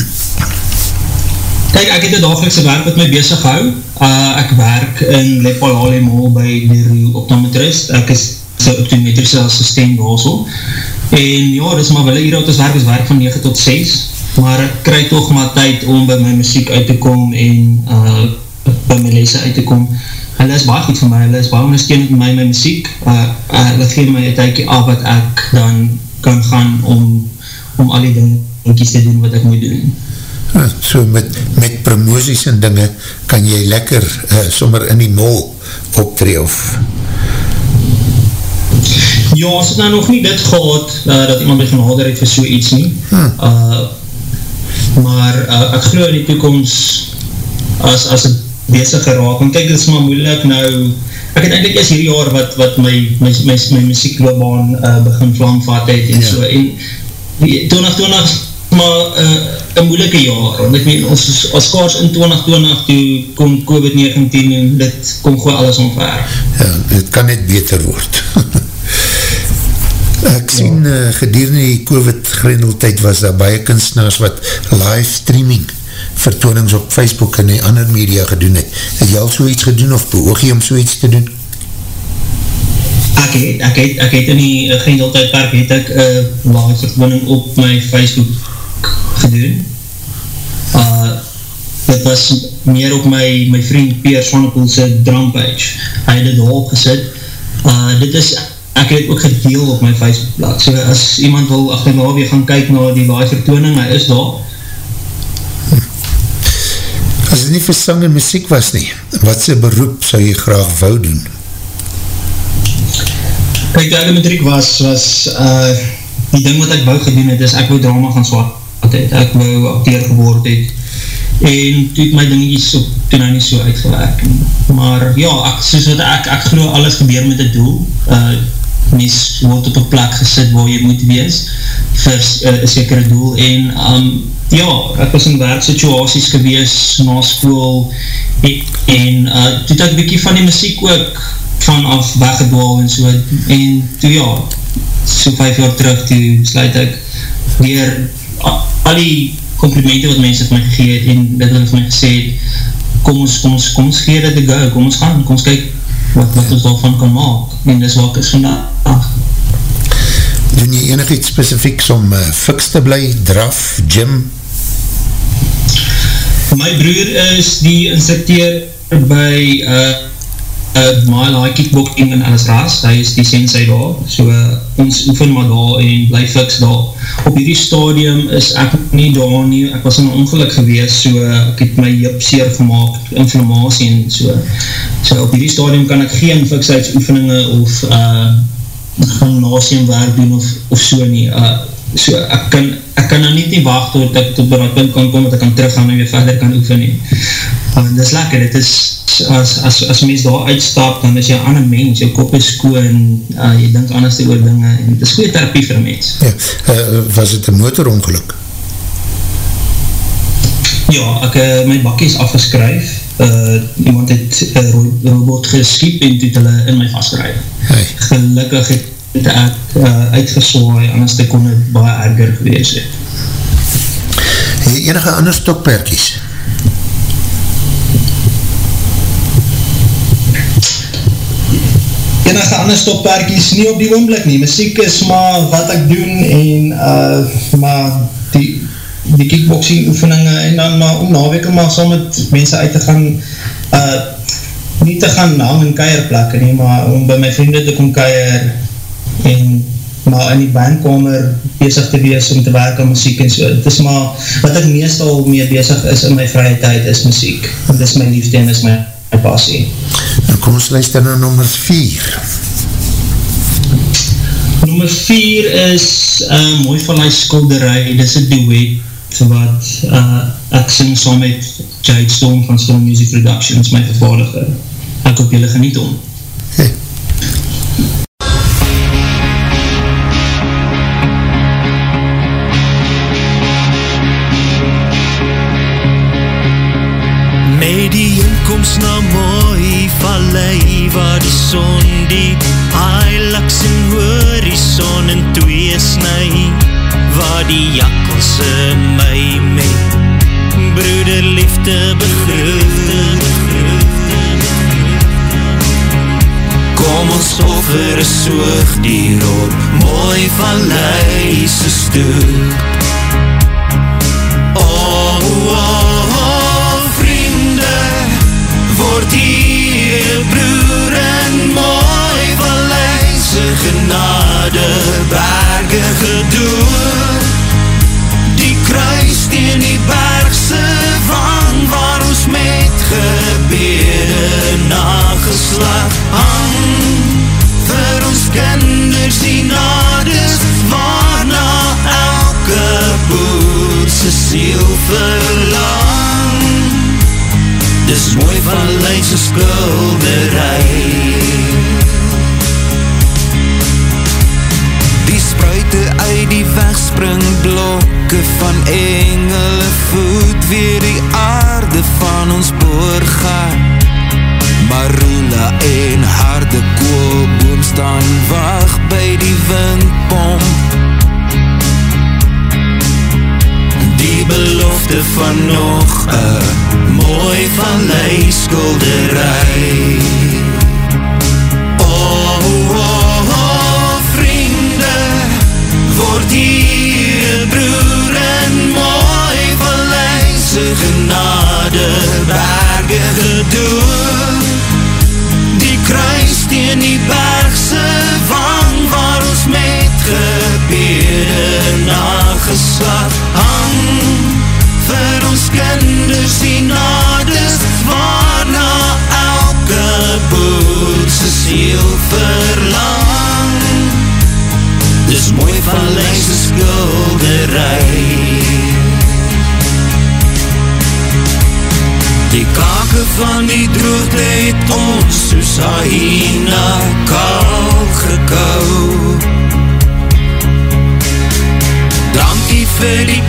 Kijk, ek het een dagelikse werk wat my bezig hou. Uh, ek werk in Lepalale Mall by die Rio Optometrist. Ek is so optometrische assistent also. En ja, dis maar wille hier uit ons werk is werk van 9 tot 6. Maar ek krij toch maar tyd om by my muziek uit te kom en uh, by my lese uit te kom. Hulle is baie goed vir my, hulle is baie ondersteunend met my my muziek. Uh, uh, hulle geef my een tydje af wat ek dan kan gaan om, om al die dingetjies te doen wat ek moet doen. Ja, so met, met promoties en dinge kan jy lekker uh, sommer in die mol optree of Ja, as het nou nog nie dit gehad uh, dat iemand my genader het vir so iets nie hmm. uh, maar uh, ek geloof in die toekomst as, as het bezig geraak, want kijk, dit is maar moeilik nou, ek het eindelijk is hierdie jaar wat, wat my, my, my, my muziekloobaan uh, begin vlam vat het en ja. so, en 2020 maar uh, een moeilike jaar, want ek meen, ons is as kaars in 2020 toe kom COVID-19 en dit kom gewoon alles omver. Ja, het kan net beter word. ek sien uh, gedurende die COVID-grendeltijd was daar baie kunstenaars wat live streaming vertoonings op Facebook en die ander media gedoen het. Het jy al so iets gedoen of beoog jy om so iets te doen? Ek het, ek het, ek het in die grendeltijdperk het ek uh, live vertoning op my Facebook gedoen. Uh, dit was meer op my, my vriend Peer Swanepoelse drumpage. Hy het dit daar opgesit. Uh, dit is, ek het ook gedeel op my Facebookblad. So as iemand wil achterna weer gaan kyk na die live vertoning, hy is daar. As het nie vir sang en muziek was nie, wat sy beroep sou jy graag wou doen? Kijk, die elementriek was, was uh, die ding wat ek wou gedoen het, is ek wou drama gaan zwart het, ek wou acteer geword het, en toe het my dingetjies op, toe nou nie so uitgewerk, maar ja, ek, soos wat ek, ek geloof alles gebeur met het doel, uh, mens word op een plek gesit waar jy moet wees, vir uh, een sekere doel, en um, ja, ek was in werksituaties gewees na school en, en uh, toe het ek bykie van die muziek ook vanaf weggedwaal en so. En toe ja, so vijf jaar terug toe sluit ek weer al die complimente wat mense vir my gegeet en dit wat vir my gesê het kom ons, kom ons, kom ons gee dit a go, kom ons gaan, kom ons kyk wat, wat ons daarvan kan maak, en dis wat is vandag. Doen jy enig iets specifieks om uh, fiks te bly, draf, gym? My broer is die instructeur by uh, My Lai Kickboxing in Alice Raas, hy is die sensei daar, so uh, ons oefen maar daar en bly fix daar. Op hierdie stadium is ek nie daar nie, ek was in ongeluk gewees, so uh, ek het my jip seer gemaakt, inflammatie en so. So op hierdie stadium kan ek geen fixheidsoefeninge of uh, gymnasiumwerk doen of, of so nie. Uh, so ek kan, ek kan nou nie nie wacht tot ek tot by dat punt kan kom, dat ek kan teruggaan en weer verder kan oefen nie. Uh, dit is lekker, dit is as, as, as mens daar uitstap, dan is jy een ander mens, jou kop is skoon, uh, jy dink anders oor dinge, en dit is goeie therapie vir mens. Ja, uh, was het een motorongeluk? Ja, ek, uh, my bakkie is afgeskryf, uh, iemand het een ro robot geskiep en het hulle in my vastgrijf. Hey. Gelukkig het ek uh, uitgeswaai, anders kon het baie erger gewees het. Het enige ander stokperkies? Enige ander stopperkies nie op die oomblik nie. Muziek is maar wat ek doen en uh, maar die, die kickboxing oefeninge en dan maar om naweke maar saam met mense uit te gaan uh, nie te gaan hang in keierplekke nie, maar om by my vrienden te kom keier en maar in die bandkamer bezig te wees om te werk aan muziek en so. Het is maar, wat ek meestal mee bezig is in my vrije tijd is muziek. Dit is my liefde en is my, my passie. Nou kom ons luister na nummer 4. Nummer 4 is uh, Mooi van my skulderij, dit is een duet wat uh, ek sing saam met Jade Stone van Stone Music Productions, my vervaardiger. Ek hoop julle geniet om. Hey. Offer een soogdier op mooi vallei se stoep mooi van Leidse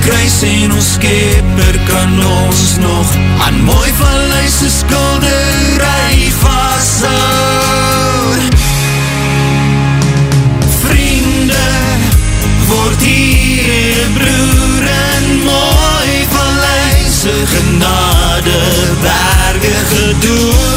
kruis en ons skepper kan ons nog aan mooi van Leise skulderij vasthou. Vriende, word hier broer en mooi van Leise genade berge gedoen.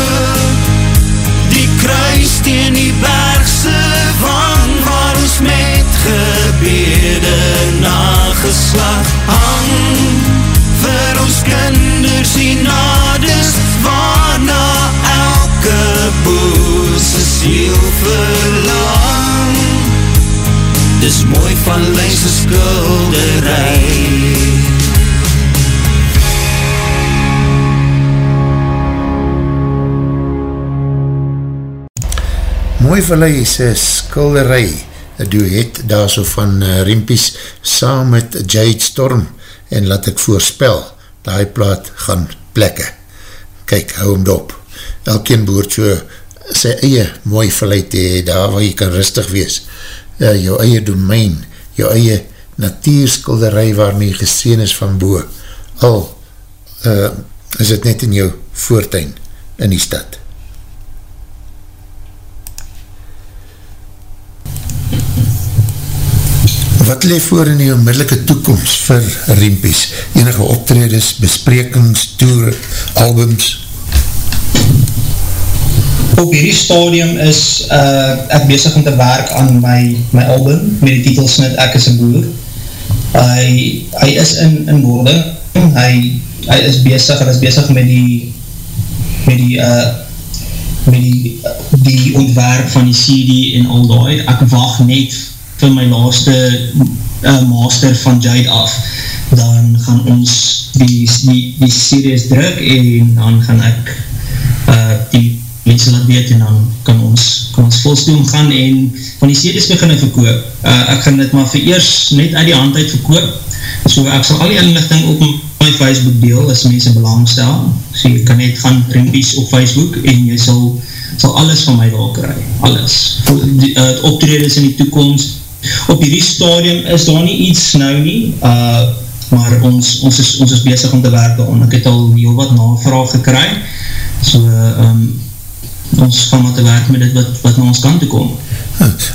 Vallei is een skulderij, een duet daar so van uh, Rimpies saam met Jade Storm en laat ek voorspel, die plaat gaan plekke. Kyk, hou hem op. Elkeen boort so sy eie mooi Vallei te hee, daar waar jy kan rustig wees. Uh, jou eie domein, jou eie natuurskulderij waarmee geseen is van boe. Al uh, is het net in jou voortuin in die stad. Wat leef voor in die onmiddellike toekomst vir Riempies? Enige optredes, besprekings, toer, albums? Op hierdie stadium is uh, ek bezig om te werk aan my, my album met die titelsnit Ek is een boer. Hy, hy is in, in woorde, hy, hy is bezig, hy is bezig met die met die uh, met die, die ontwerp van die CD en al die. Ek wacht net vir my laaste uh, master van Jade af, dan gaan ons die, die, die series druk en dan gaan ek uh, die mense laat weet en dan kan ons, kan ons volstoom gaan en van die series beginne verkoop. Uh, ek gaan dit maar vir eers net uit die hand uit verkoop, so ek sal al die inlichting op my Facebook deel as mense belangstel, so jy kan net gaan rimpies op Facebook en jy sal, sal alles van my daar kry, alles. Die, uh, optreders in die toekomst, op hierdie stadium is daar nie iets nou nie, uh, maar ons, ons, is, ons is bezig om te werk daarom. Ek het al heel wat navraag gekry, so um, ons gaan wat te werk met dit wat, wat na ons kant te kom.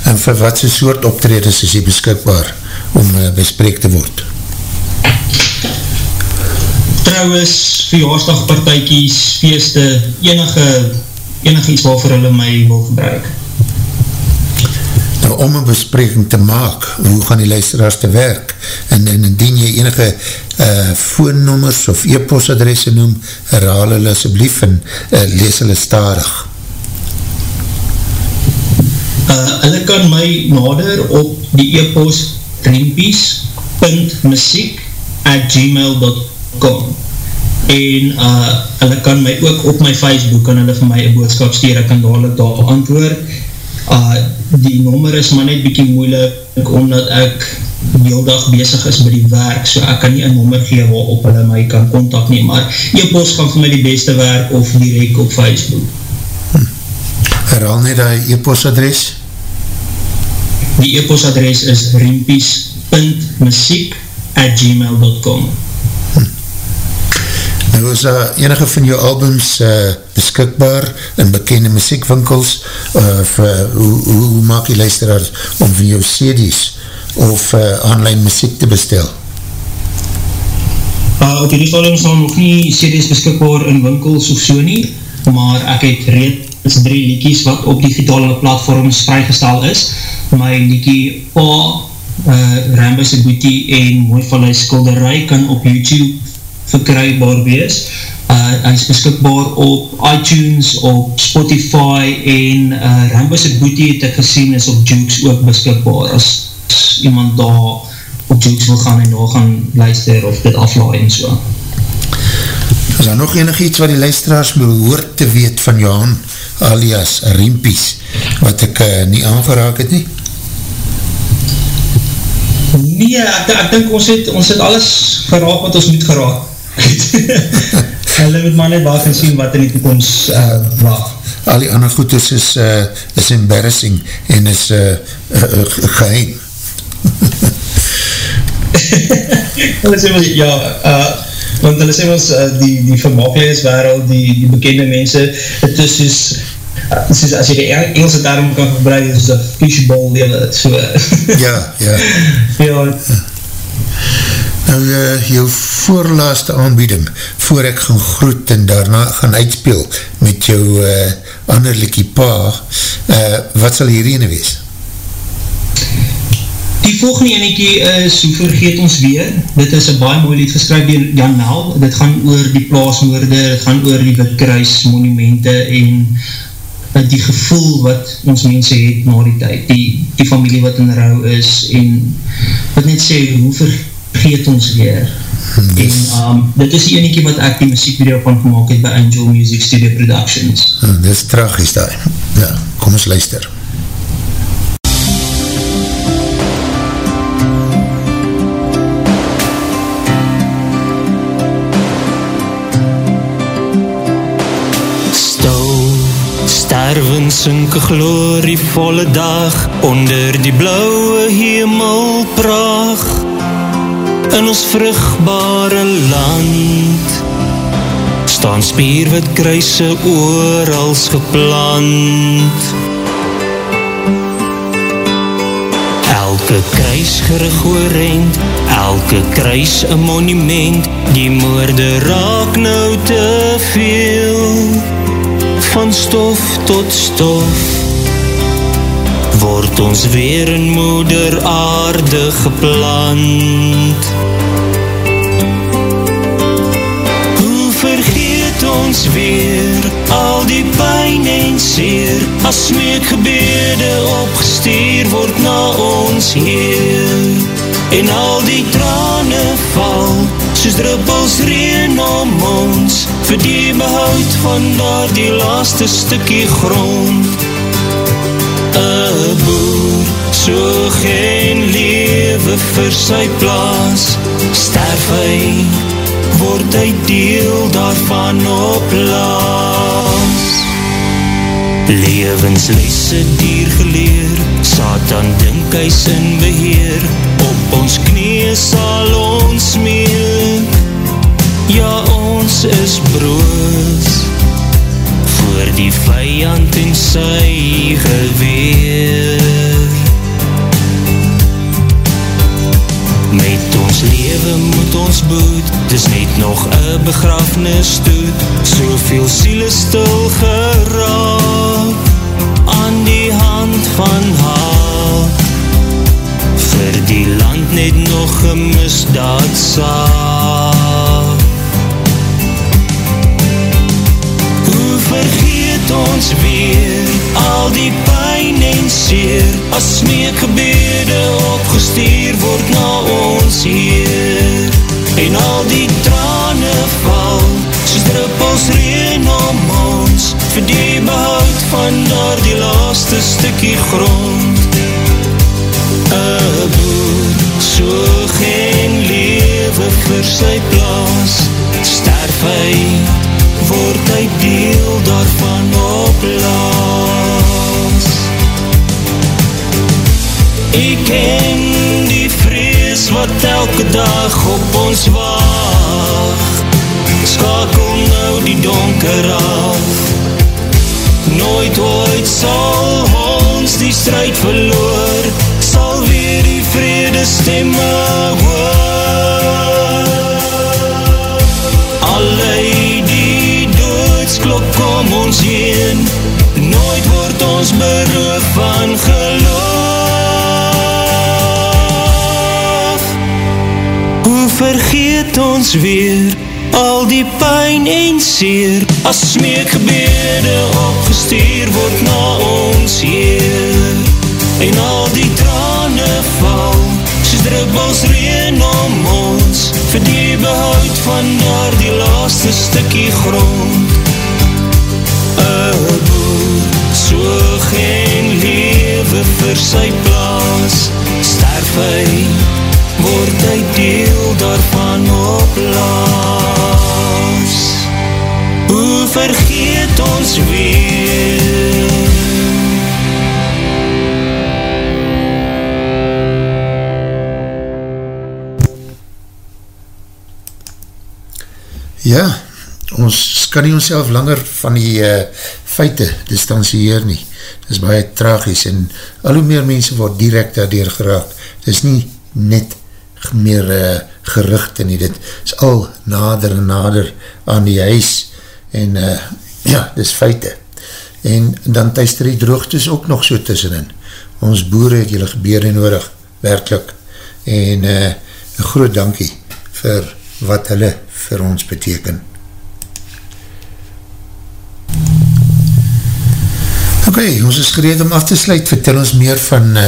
En vir wat so soort optreders is hier beskikbaar om uh, bespreek te word? Trouwens, verjaarsdagpartijkies, feeste, enige, enige iets waarvoor hulle my wil gebruik. Nou, om een bespreking te maak, hoe gaan die luisteraars te werk? En, en indien jy enige uh, voornommers of e-postadresse noem, herhaal hulle asjeblief en uh, lees hulle starig. Uh, hulle kan my nader op die e-post rempies.muziek at gmail.com en uh, hulle kan my ook op my Facebook kan hulle vir my een boodskap stuur, ek kan dadelijk daar antwoord uh, die nommer is maar net bykie moeilik omdat ek heel dag bezig is met die werk so ek kan nie een nommer gee waarop hulle my kan contact neem maar e-post kan vir my die beste werk of direct op Facebook. Hm. herhaal net die e-post adres die e-post adres is rempies.muziek at gmail.com Nou is daar enige van jou albums uh, beskikbaar in bekende muziekwinkels of uh, hoe, hoe maak die luisteraars om van jou CD's of uh, online muziek te bestel? Uh, op die stadium is daar nog nie CD's beskikbaar in winkels of so nie, maar ek het reeds drie liekies wat op digitale platforms vrygestel is. My liekie Pa, uh, Rambus Booty en Mooi Vallei Skulderij kan op YouTube verkrybaar wees. Uh, hy is beskikbaar op iTunes, op Spotify en uh, Rambus het boete het ek gesien is op Jukes ook beskikbaar as, as iemand daar op Jukes wil gaan en daar gaan luister of dit aflaai en so. Is daar nog enig iets wat die luisteraars behoort te weet van Johan alias Rimpies wat ek uh, nie aangeraak het nie? Nee, ek, ek dink ons het, ons het alles geraak wat ons moet geraak. Hulle moet maar net wacht en sien wat in die toekomst uh, wacht. Al die ander goedes is, uh, is embarrassing en is uh, uh, geheim. hulle sê ons, ja, uh, want hulle sê ons, uh, die, die vermakelijkheidswereld, die, die bekende mense, het is soos, uh, soos as jy die Engelse term kan gebruik, is een fishbowl, so. ja, ja. ja. Nou, uh, jou voorlaaste aanbieding, voor ek gaan groet en daarna gaan uitspeel met jou uh, anderlikie pa, uh, wat sal hierheen wees? Die volgende enekie is, hoe vergeet ons weer, dit is een baie mooi lied geskryf door Jan Mel, dit gaan oor die plaasmoorde, dit gaan oor die Witkruis monumente en die gevoel wat ons mense het na die tyd, die, die familie wat in rouw is, en wat net sê, hoe vergeet ons weer? Yes. En um, dit is die enige wat ek die muziekvideo van gemaakt het by Angel Music Studio Productions. Uh, dit is tragisch daar. Ja, kom ons luister. sterven sinke glorievolle dag onder die blauwe hemelpracht in ons vrugbare land. Staan spierwit kruise oor als geplant. Elke kruis gerig oorend elke kruis een monument. Die moorde raak nou te veel van stof tot stof. Word ons weer in moeder aarde geplant ons weer. Al die pijn en seer as smeek gebede opgesteer word na ons Heer. En al die trane val soos druppels reen om ons. Vir die behoud van daar die laaste stukkie grond. Een boer so geen lewe vir sy plaas, sterf hy, word hy deel daarvan op laas. Levenslese dier geleer, Satan dink hy sin beheer, op ons knie sal ons meek, ja ons is broos. Voor die vijand en sy geweer met ons leven moet ons boed dis net nog een begrafnis doet soveel siele stil geraak aan die hand van haar. Vir die land net nog een misdaad ons weer. Al die pijn en seer as smeek gebede opgestuur word na ons Heer. En al die trane val. Soos druppels reen om ons. Vir die behoud van daar die laaste stukkie grond. Een boer so geen lewe vir sy plaas. Sterf hy word hy deel daarvan vrees wat elke dag op ons wacht, skakel nou die donker af. Nooit ooit sal ons die strijd verloor, sal weer die vrede stemme hoor. Allei die doodsklok om ons heen, nooit word ons beroof van geloof. Vergeet ons weer. Al die pijn en seer, as smeek gebede opgestuur word na ons Heer. En al die trane val, soos druppels reen om ons, vir die behoud van daar die laaste stukkie grond. Een boer, so geen lewe vir sy plaas, sterf hy, vergeet ons weer? Ja, ons kan nie ons langer van die uh, feite distansieer nie. Dit is baie tragies en al hoe meer mense word direct daardoor geraak. Dit is nie net meer uh, gerichte nie, dit is al nader en nader aan die huis en uh, ja, dit is feite. En dan thuister die droogtes ook nog so tussenin. Ons boere het julle gebede nodig, werkelijk. En uh, een groot dankie vir wat hulle vir ons beteken. Ok, ons is gereed om af te sluit, vertel ons meer van uh,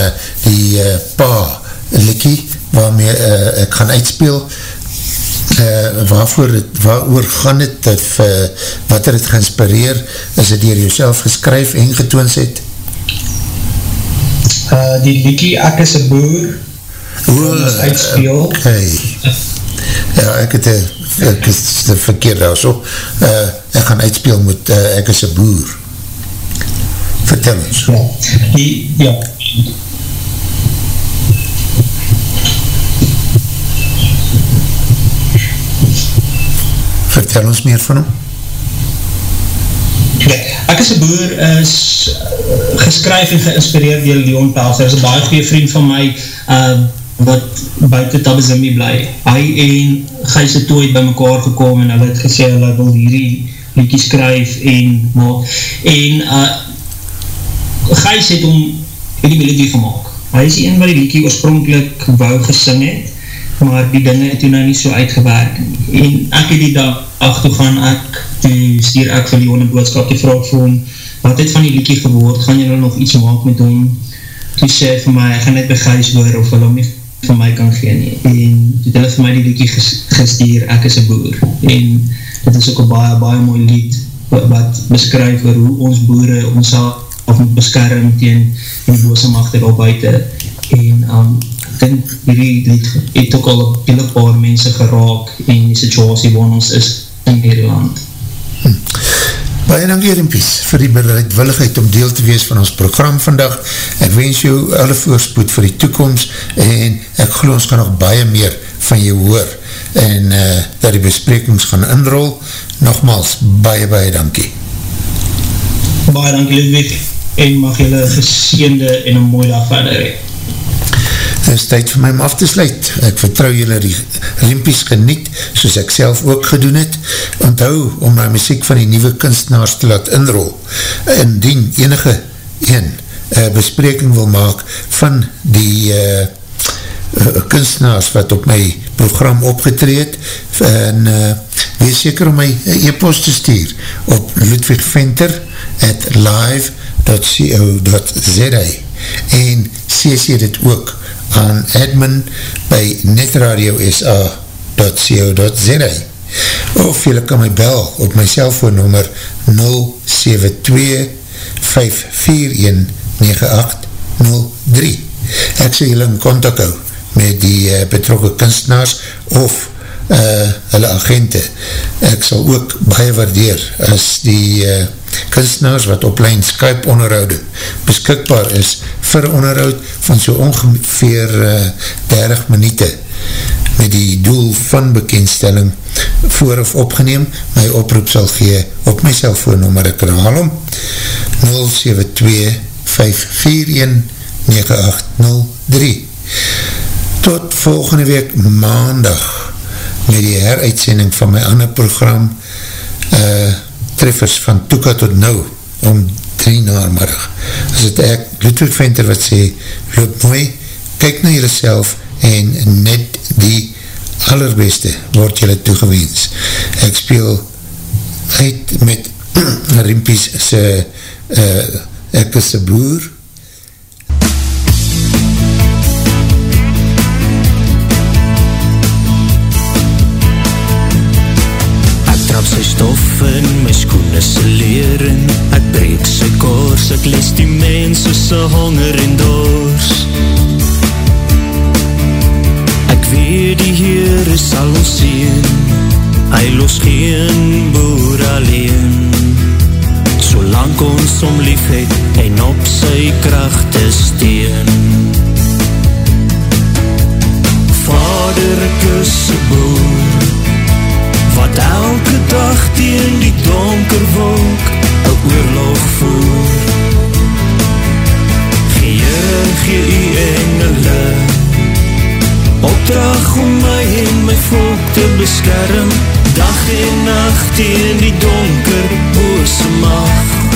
die uh, pa Likkie, waarmee uh, ek gaan uitspeel, uh, waarvoor het, waarover gaan het, of uh, wat er het geïnspireer, is het dier jouself geskryf en getoons het? Uh, die Likkie, ek is een boer, ons uitspeel. Okay. Ja, ek het ek is de verkeerd daar so. Uh, ek gaan uitspeel met uh, ek is een boer vertel ons. Ja, die, ja. Vertel ons meer van hom. Ek is een boer, is geskryf en geïnspireerd door Leon Pels. Hy is een baie goeie vriend van my, uh, wat buiten Tabazimbi bly. Hy en Gijs het ooit by mekaar gekom en hy het gesê, hy wil hierdie liedje skryf en maak. En uh, Gijs het om die melodie gemaakt. Hy is een wat die liedje oorspronkelijk wou gesing het, maar die dinge het toen nou nie so uitgewerk. En ek het die dag toe gaan ek, toe stuur ek van die honde boodskap die vraag vir hom, wat het van die liedje geword, gaan jy nou nog iets maak met hom? Toe sê vir my, ek gaan net by Gijs hoor, of hulle hom nie van my kan gee nie. En toe het hulle vir my die liedje gestuur, ek is een boer. En dit is ook een baie, baie mooi lied, wat, beskryf oor hoe ons boere, ons of moet beskerm tegen die bose machte daar buiten en um, ek denk hierdie lied het ook al hele paar mense geraak en die situasie waar ons is in Nederland hm. Baie dankie Rimpies vir die bereidwilligheid om deel te wees van ons program vandag ek wens jou alle voorspoed vir die toekomst en ek geloof ons kan nog baie meer van jou hoor en uh, dat die besprekings gaan inrol nogmaals, baie baie dankie Baie dankie Ludwig en mag jylle geseende en een mooie dag verder hee. Is tyd vir my om af te sluit. Ek vertrouw jylle die riempies geniet, soos ek self ook gedoen het. Onthou om my muziek van die nieuwe kunstenaars te laat inrol. Indien enige een uh, bespreking wil maak van die uh, uh, kunstenaars wat op my program opgetreed en uh, wees seker om my e-post te stuur op Ludwig Venter at live.com www.co.za en cc dit ook aan admin by netradiosa.co.za of jylle kan my bel op my cellfoonnummer 072-541-9803 ek sê jylle in contact hou met die uh, betrokke kunstenaars of uh, hulle agente. Ek sal ook baie waardeer as die uh, kunstenaars wat op lijn Skype onderhoude beskikbaar is vir onderhoud van so ongeveer uh, 30 minute met die doel van bekendstelling voor of opgeneem. My oproep sal gee op my cellfoonnummer, ek herhaal om 072-541-9803 Tot volgende week maandag met die heruitsending van my ander program uh, treffers van Toeka tot nou om drie naarmiddag. As het ek, Ludwig Venter wat sê, loop mooi, kyk na jylle self en net die allerbeste word jylle toegeweens. Ek speel uit met Rimpies se uh, ek is een boer sy stof in my skoene se leren Ek breek sy kors, ek les die mense se honger en dors. Ek weet die Heere sal ons sien. Hy los geen boer alleen. Solang ons om lief het en op sy kracht is steen. Vader, ek is sy boer wat elke dag teen die donker wolk een oorlog voer. Geheere, gee die engele, opdrag om my en my volk te beskerm, dag en nacht teen die donker bose mag.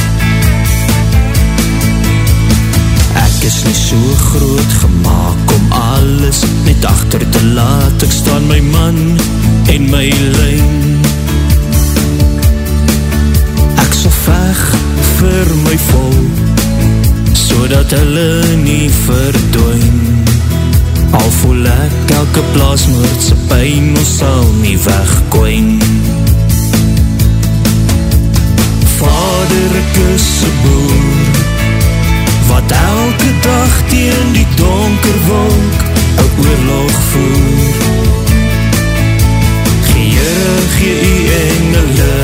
Ek is nie so groot gemaakt om alles net achter te laat, ek staan my man en my lijn Ek sal veg vir my volk laat hulle nie verdwijn Al voel ek elke plaasmoordse pijn ons sal nie wegkwijn Vader ek is een boer Wat elke dag teen die donker wolk Een oorlog voer. Geheere gee die engele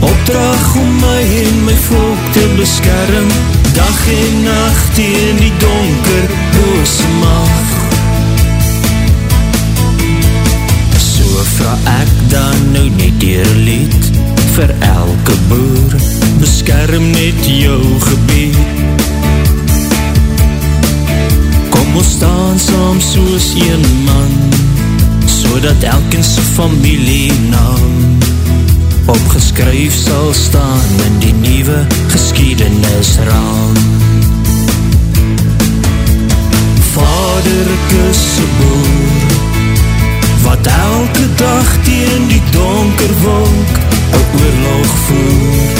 Opdrag om my en my volk te beskerm. Dag en nacht teen die donker bose mag So vraag ek dan nou net dier lied Vir elke boer Beskerm net jou gebied Kom ons staan saam soos een man So dat elkens familie naam opgeskryf sal staan in die nieuwe geschiedenisraam. Vader, ek is een boer, wat elke dag teen die donker wolk een oorlog voer.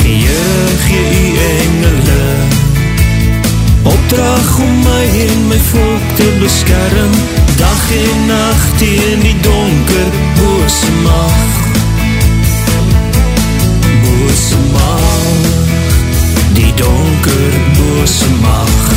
Geheer, gee die engele, opdrag om my en my volk te beskerm, dag en nacht teen die donker bose mag bose mag die donker bose mag